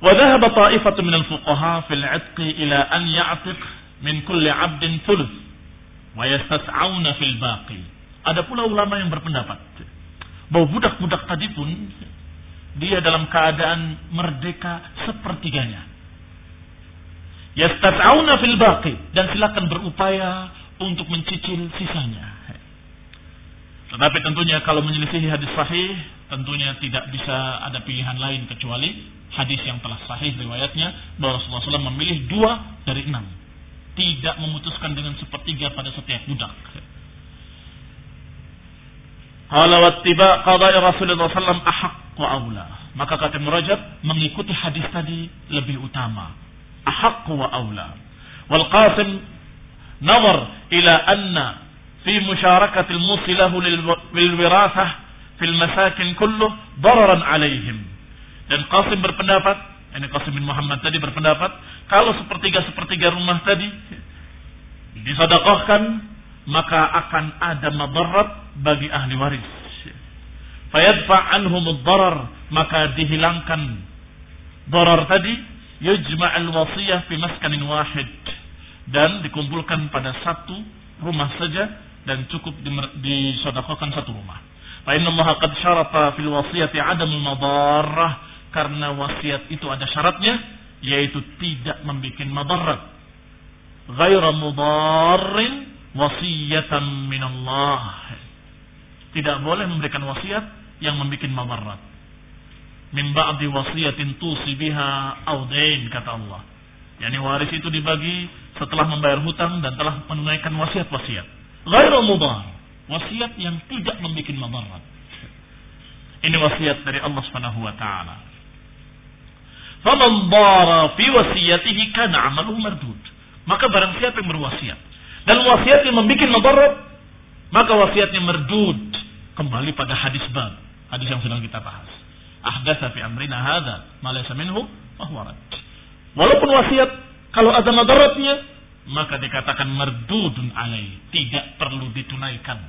Wa dhahaba ta'ifatu min al-fuqaha fil 'itqi ila an ya'tiq min kulli 'abdin thuluth wa yastas'auna fil baqi. Ada pula ulama yang berpendapat bahwa budak-budak tadi pun dia dalam keadaan merdeka sepertiganya. Yastas'auna fil baqi dan silakan berupaya untuk mencicil sisanya. Tetapi tentunya kalau menyelisihi hadis sahih, tentunya tidak bisa ada pilihan lain kecuali hadis yang telah sahih riwayatnya bahwa Rasulullah SAW memilih dua dari enam. Tidak memutuskan dengan sepertiga pada setiap budak. Qala wattiba qada'i Rasulullah SAW ahaq wa aula. Maka kata Murajab mengikuti hadis tadi lebih utama. Ahaq wa aula. Wal Qasim nazar ila anna musharakatil musilahu lil wirasah fil masakin kulluh dararan alaihim. Dan Qasim berpendapat, ini Qasim bin Muhammad tadi berpendapat, kalau sepertiga-sepertiga rumah tadi disedekahkan maka akan ada madarat bagi ahli waris. Fayadfa anhum darar maka dihilangkan darar tadi yujma' al-wasiyah fi maskanin wahid dan dikumpulkan pada satu rumah saja dan cukup disedekahkan satu rumah. Fa inna Allah qad syarata fil wasiyati adam madarrah karena wasiat itu ada syaratnya yaitu tidak membuat madarat. Ghaira mudarrin wasiyatan min Allah. Tidak boleh memberikan wasiat yang membuat madarat. Min ba'di wasiyatin tusi biha audain kata Allah. Yani waris itu dibagi setelah membayar hutang dan telah menunaikan wasiat-wasiat. Ghairu mudar. Wasiat yang tidak membuat madarat. Ini wasiat dari Allah Subhanahu wa taala. Faman dara fi wasiyatihi kana amaluhu mardud. Maka barang siapa yang berwasiat dan wasiat yang membuat madarat, maka wasiatnya merdud kembali pada hadis bab, hadis yang sedang kita bahas. Ahdatsa fi amrina hadza ma laysa minhu Walaupun wasiat kalau ada madaratnya, maka dikatakan merdudun alai, tidak perlu ditunaikan.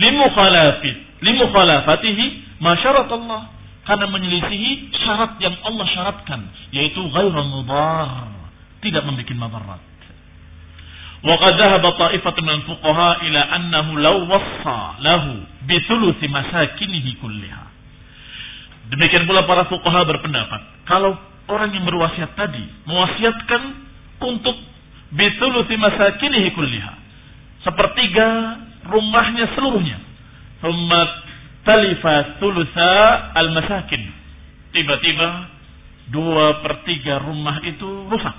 Limukhalafit, limukhalafatihi masyarat Allah karena menyelisihi syarat yang Allah syaratkan yaitu ghairu mudar, tidak membuat madarat. وقد ذهب طائفة من الفقهاء إلى أنه لو وصى له بثلث مساكنه كلها Demikian pula para fuqaha berpendapat, kalau orang yang berwasiat tadi mewasiatkan untuk bituluti masakinihi kulliha. Sepertiga rumahnya seluruhnya. Thumma talifa thulutha al-masakin. Tiba-tiba dua per tiga rumah itu rusak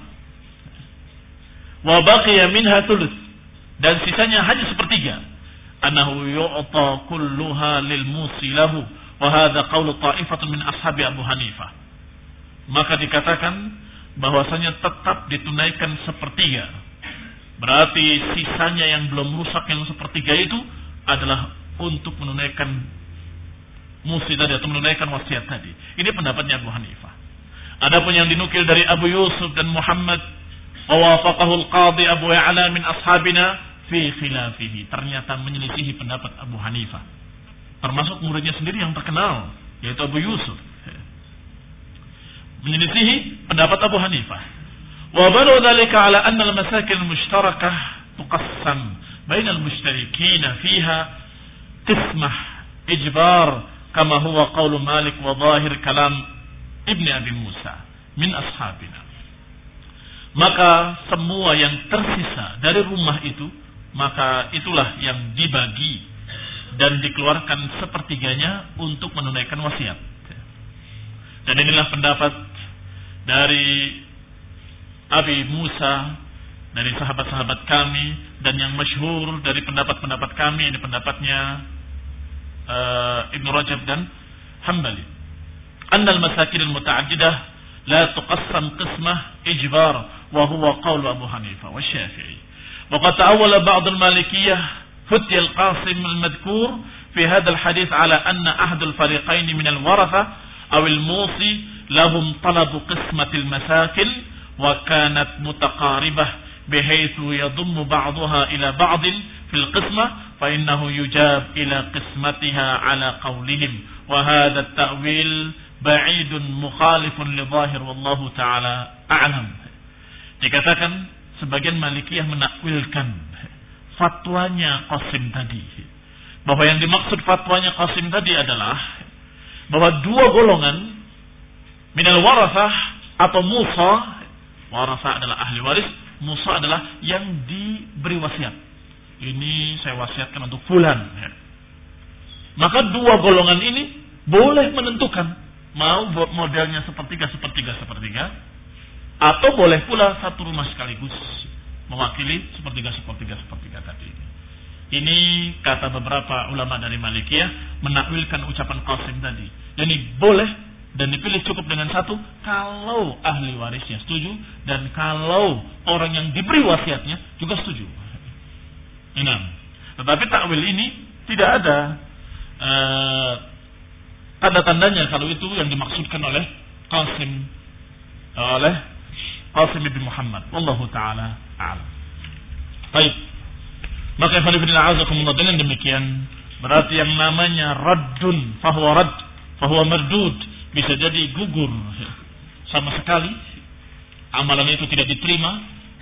wa baqiya minha thuluth dan sisanya hanya sepertiga annahu yu'ta kulluha lil musilahu wa hadha qawlu ta'ifatun min ashabi Abu Hanifah maka dikatakan bahwasanya tetap ditunaikan sepertiga berarti sisanya yang belum rusak yang sepertiga itu adalah untuk menunaikan musi tadi atau menunaikan wasiat tadi ini pendapatnya Abu Hanifah Adapun yang dinukil dari Abu Yusuf dan Muhammad Wawafaqahu al-qadhi Abu Ya'la min ashabina fi khilafihi. Ternyata menyelisihi pendapat Abu Hanifah. Termasuk muridnya sendiri yang terkenal, yaitu Abu Yusuf. Menyelisihi pendapat Abu Hanifah. Wa balu dhalika ala anna al-masakin al-mushtarakah tuqassam bain al-mushtarikin fiha qismah ijbar kama huwa qawlu Malik wa zahir kalam Ibn Abi Musa min ashabina maka semua yang tersisa dari rumah itu maka itulah yang dibagi dan dikeluarkan sepertiganya untuk menunaikan wasiat. Dan inilah pendapat dari Abi Musa, dari sahabat-sahabat kami, dan yang masyhur dari pendapat-pendapat kami, ini pendapatnya uh, Ibnu Rajab dan Hambali. Anna al-masakin al-muta'addidah la tuqassam qismah ijbar wa huwa qawlu Abu Hanifah wa Syafi'i. Wa qad ta'awwala ba'd al-malikiyah futya al-qasim al-madhkur fi hadha al-hadith ala anna ahad al-fariqain min al-waratha awil musi لهم طلب قسمة masakin وكانت متقاربة بحيث يضم بعضها إلى ila في fil فإنه يجاب إلى yujab ila قولهم ala qawlihim. بعيد مخالف لظاهر والله ba'idun أعلم li wallahu ta'ala a'lam. Dikatakan sebagian malikiyah menakwilkan fatwanya Qasim tadi. Bahwa yang dimaksud fatwanya Qasim tadi adalah bahwa dua golongan minal warasah atau Musa warasah adalah ahli waris Musa adalah yang diberi wasiat. Ini saya wasiatkan untuk fulan maka dua golongan ini boleh menentukan mau modelnya sepertiga sepertiga sepertiga atau boleh pula satu rumah sekaligus mewakili sepertiga sepertiga sepertiga tadi ini kata beberapa ulama dari Malikiyah menakwilkan ucapan Qasim tadi. Jadi boleh dan dipilih cukup dengan satu kalau ahli warisnya setuju dan kalau orang yang diberi wasiatnya juga setuju. Enam. Tetapi takwil ini tidak ada uh, tanda-tandanya kalau itu yang dimaksudkan oleh Qasim oleh Qasim bin Muhammad. Wallahu taala a'lam. Baik. Maka dengan demikian berarti yang namanya raddun fahuwa rad fahuwa mardud bisa jadi gugur. Sama sekali amalan itu tidak diterima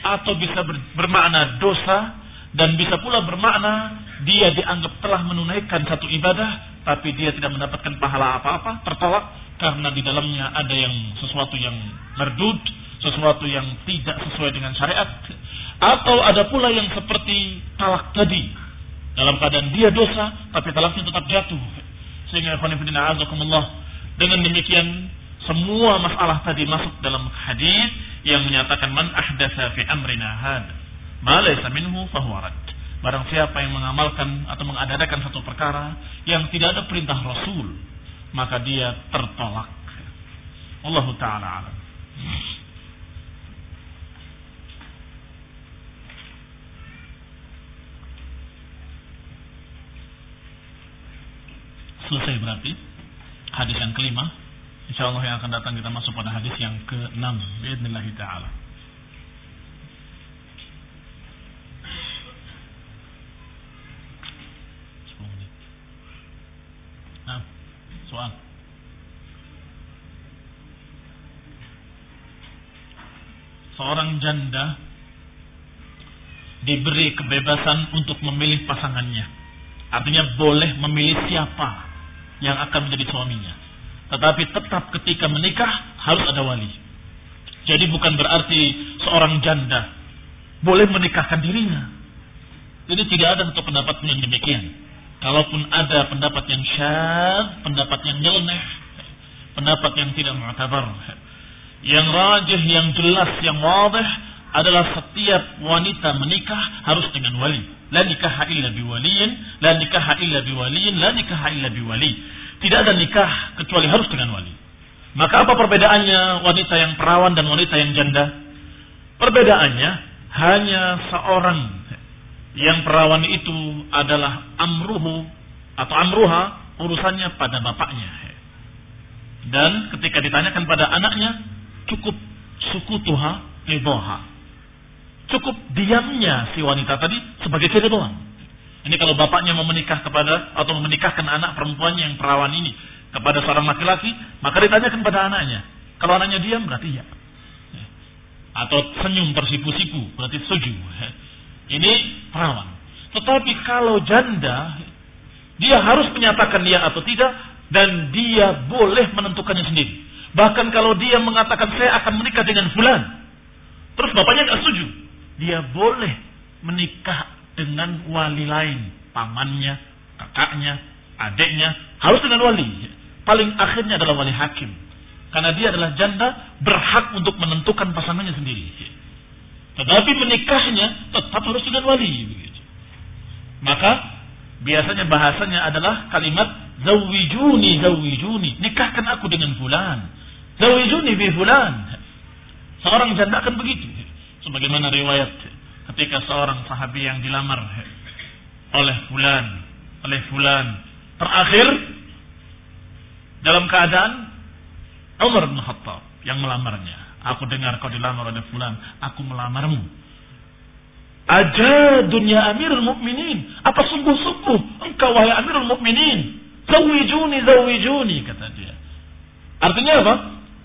atau bisa bermakna dosa dan bisa pula bermakna dia dianggap telah menunaikan satu ibadah tapi dia tidak mendapatkan pahala apa-apa tertolak karena di dalamnya ada yang sesuatu yang merdud sesuatu yang tidak sesuai dengan syariat atau ada pula yang seperti talak tadi dalam keadaan dia dosa tapi talaknya tetap jatuh sehingga dengan demikian semua masalah tadi masuk dalam hadis yang menyatakan man ahdatsa fi amrina hada ma laysa minhu. Barang siapa yang mengamalkan atau mengadakan satu perkara yang tidak ada perintah Rasul, maka dia tertolak. Allah taala alam. Selesai berarti hadis yang kelima. Insya Allah yang akan datang kita masuk pada hadis yang ke-6. Bismillahirrahmanirrahim. ta'ala. Nah, soal. Seorang janda diberi kebebasan untuk memilih pasangannya. Artinya boleh memilih siapa yang akan menjadi suaminya. Tetapi tetap ketika menikah harus ada wali. Jadi bukan berarti seorang janda boleh menikahkan dirinya. Jadi tidak ada satu pendapat yang demikian. Kalaupun ada pendapat yang syad, pendapat yang nyeleneh, pendapat yang tidak mu'tabar. Yang rajih, yang jelas, yang wadih adalah setiap wanita menikah harus dengan wali. La nikah illa biwaliyin, la nikah illa biwaliyin, la nikah illa biwali. Tidak ada nikah kecuali harus dengan wali. Maka apa perbedaannya wanita yang perawan dan wanita yang janda? Perbedaannya hanya seorang yang perawan itu adalah amruhu atau amruha urusannya pada bapaknya. Dan ketika ditanyakan pada anaknya, cukup suku tuha. Cukup diamnya si wanita tadi sebagai keridoan. Ini kalau bapaknya mau menikah kepada atau menikahkan anak perempuannya yang perawan ini kepada seorang laki-laki, maka ditanyakan pada anaknya. Kalau anaknya diam berarti ya. Atau senyum tersipu-sipu berarti setuju. Ini perawan. Tetapi kalau janda, dia harus menyatakan dia atau tidak, dan dia boleh menentukannya sendiri. Bahkan kalau dia mengatakan saya akan menikah dengan fulan, terus bapaknya nggak setuju, dia boleh menikah dengan wali lain, pamannya, kakaknya, adiknya, harus dengan wali. Paling akhirnya adalah wali hakim. Karena dia adalah janda berhak untuk menentukan pasangannya sendiri. Tetapi menikahnya tetap harus dengan wali. Maka biasanya bahasanya adalah kalimat zawijuni zawijuni. Nikahkan aku dengan fulan. Zawijuni bi fulan. Seorang janda akan begitu. Sebagaimana riwayat ketika seorang sahabi yang dilamar oleh fulan, oleh fulan. Terakhir dalam keadaan Umar bin Khattab yang melamarnya. Aku dengar kau dilamar oleh fulan, aku melamarmu. Aja dunia Amirul Mukminin. Apa sungguh-sungguh engkau wahai Amirul Mukminin? Zawijuni, zawijuni kata dia. Artinya apa?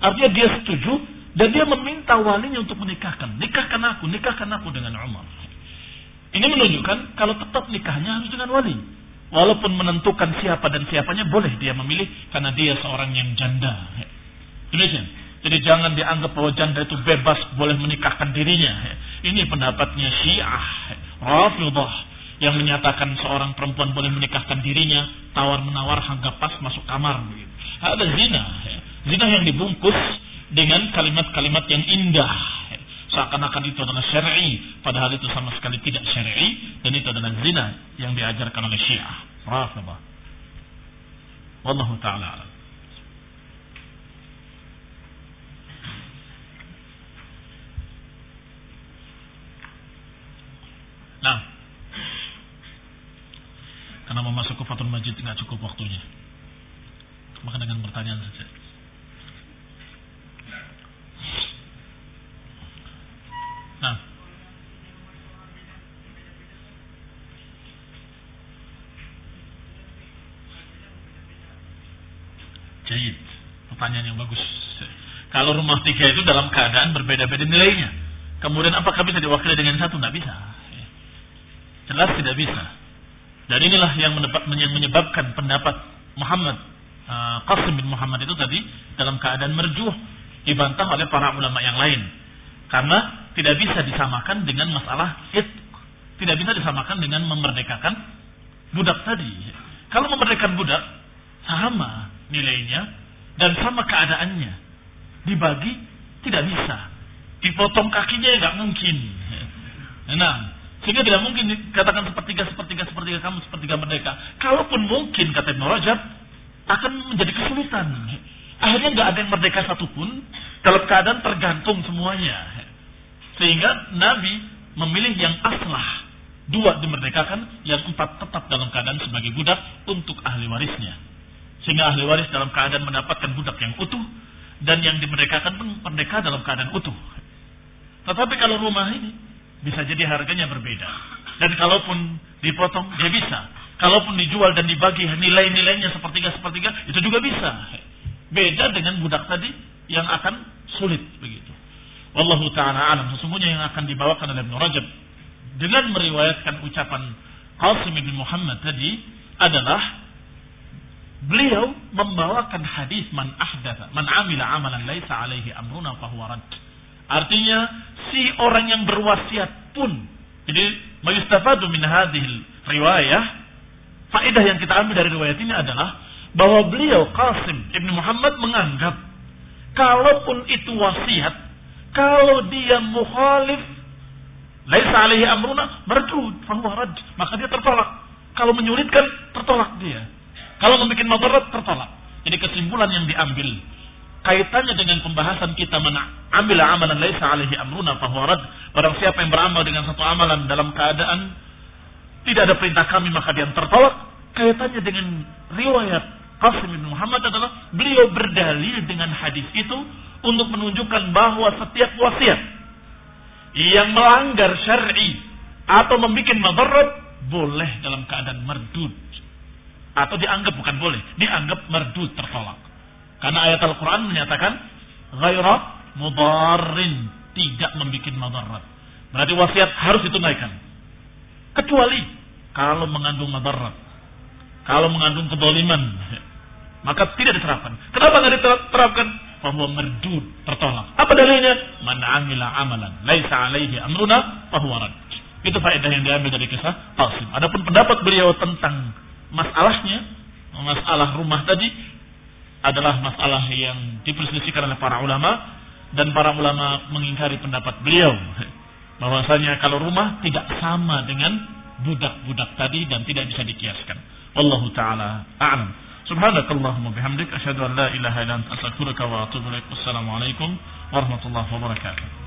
Artinya dia setuju dan dia meminta walinya untuk menikahkan. Nikahkan aku, nikahkan aku dengan Umar. Ini menunjukkan kalau tetap nikahnya harus dengan wali. Walaupun menentukan siapa dan siapanya boleh dia memilih karena dia seorang yang janda. Demikian. Jadi jangan dianggap bahwa janda itu bebas boleh menikahkan dirinya. Ini pendapatnya Syiah, Rafidah yang menyatakan seorang perempuan boleh menikahkan dirinya tawar menawar hingga pas masuk kamar Ada zina, zina yang dibungkus dengan kalimat-kalimat yang indah. Seakan-akan itu adalah syar'i, padahal itu sama sekali tidak syar'i dan itu adalah zina yang diajarkan oleh Syiah, Rafidah. Wallahu taala Nah, karena mau masuk ke Fathul Majid tidak cukup waktunya. Maka dengan pertanyaan saja. Pertanyaan yang bagus. Kalau rumah tiga itu dalam keadaan berbeda-beda nilainya. Kemudian apakah bisa diwakili dengan satu? Tidak bisa. Jelas tidak bisa. Dan inilah yang menyebabkan pendapat Muhammad uh, Qasim bin Muhammad itu tadi dalam keadaan merjuh dibantah oleh para ulama yang lain. Karena tidak bisa disamakan dengan masalah it. Tidak bisa disamakan dengan memerdekakan budak tadi. Kalau memerdekakan budak sama nilainya dan sama keadaannya. Dibagi tidak bisa. Dipotong kakinya nggak mungkin. Nah, sehingga tidak mungkin dikatakan sepertiga, sepertiga, sepertiga kamu, sepertiga mereka. Kalaupun mungkin, kata Ibn Rajab, akan menjadi kesulitan. Akhirnya nggak ada yang merdeka satupun dalam keadaan tergantung semuanya. Sehingga Nabi memilih yang aslah. Dua dimerdekakan, yang empat tetap dalam keadaan sebagai budak untuk ahli warisnya. Sehingga ahli waris dalam keadaan mendapatkan budak yang utuh, dan yang dimerdekakan pun merdeka dalam keadaan utuh. Tetapi kalau rumah ini, bisa jadi harganya berbeda. Dan kalaupun dipotong, dia bisa. Kalaupun dijual dan dibagi nilai-nilainya sepertiga-sepertiga, itu juga bisa. Beda dengan budak tadi yang akan sulit begitu. Wallahu ta'ala alam. Sesungguhnya yang akan dibawakan oleh Ibn Rajab dengan meriwayatkan ucapan Qasim bin Muhammad tadi adalah beliau membawakan hadis man ahdatha man amila amalan laisa alaihi amruna fahuwa rad. Artinya si orang yang berwasiat pun. Jadi mayustafadu min hadhil riwayah. Faedah yang kita ambil dari riwayat ini adalah bahwa beliau Qasim Ibn Muhammad menganggap kalaupun itu wasiat, kalau dia mukhalif laisa alaihi amruna mardud fahuwa rad, maka dia tertolak. Kalau menyulitkan tertolak dia. Kalau membuat madarat tertolak. Jadi kesimpulan yang diambil kaitannya dengan pembahasan kita mana ambil amalan laisa alaihi amruna fahuwa Barang siapa yang beramal dengan satu amalan dalam keadaan tidak ada perintah kami maka dia tertolak. Kaitannya dengan riwayat Qasim bin Muhammad adalah beliau berdalil dengan hadis itu untuk menunjukkan bahwa setiap wasiat yang melanggar syar'i atau membuat madarat boleh dalam keadaan merdud atau dianggap bukan boleh, dianggap merdud tertolak. Karena ayat Al-Quran menyatakan ghaira mudarrin tidak membuat madarat. Berarti wasiat harus ditunaikan. Kecuali kalau mengandung madarat. Kalau mengandung kedoliman. Maka tidak diterapkan. Kenapa tidak diterapkan? Bahwa merdud tertolak. Apa dalilnya? Man amila amalan. Laisa alaihi amruna rad. Itu faedah yang diambil dari kisah Qasim. Adapun pendapat beliau tentang masalahnya, masalah rumah tadi, adalah masalah yang diperselisihkan oleh para ulama dan para ulama mengingkari pendapat beliau bahwasanya kalau rumah tidak sama dengan budak-budak tadi dan tidak bisa dikiaskan. Wallahu taala a'lam. Subhanakallahumma bihamdik asyhadu an la ilaha illa anta astaghfiruka wa atubu ilaik. Wassalamualaikum warahmatullahi wabarakatuh.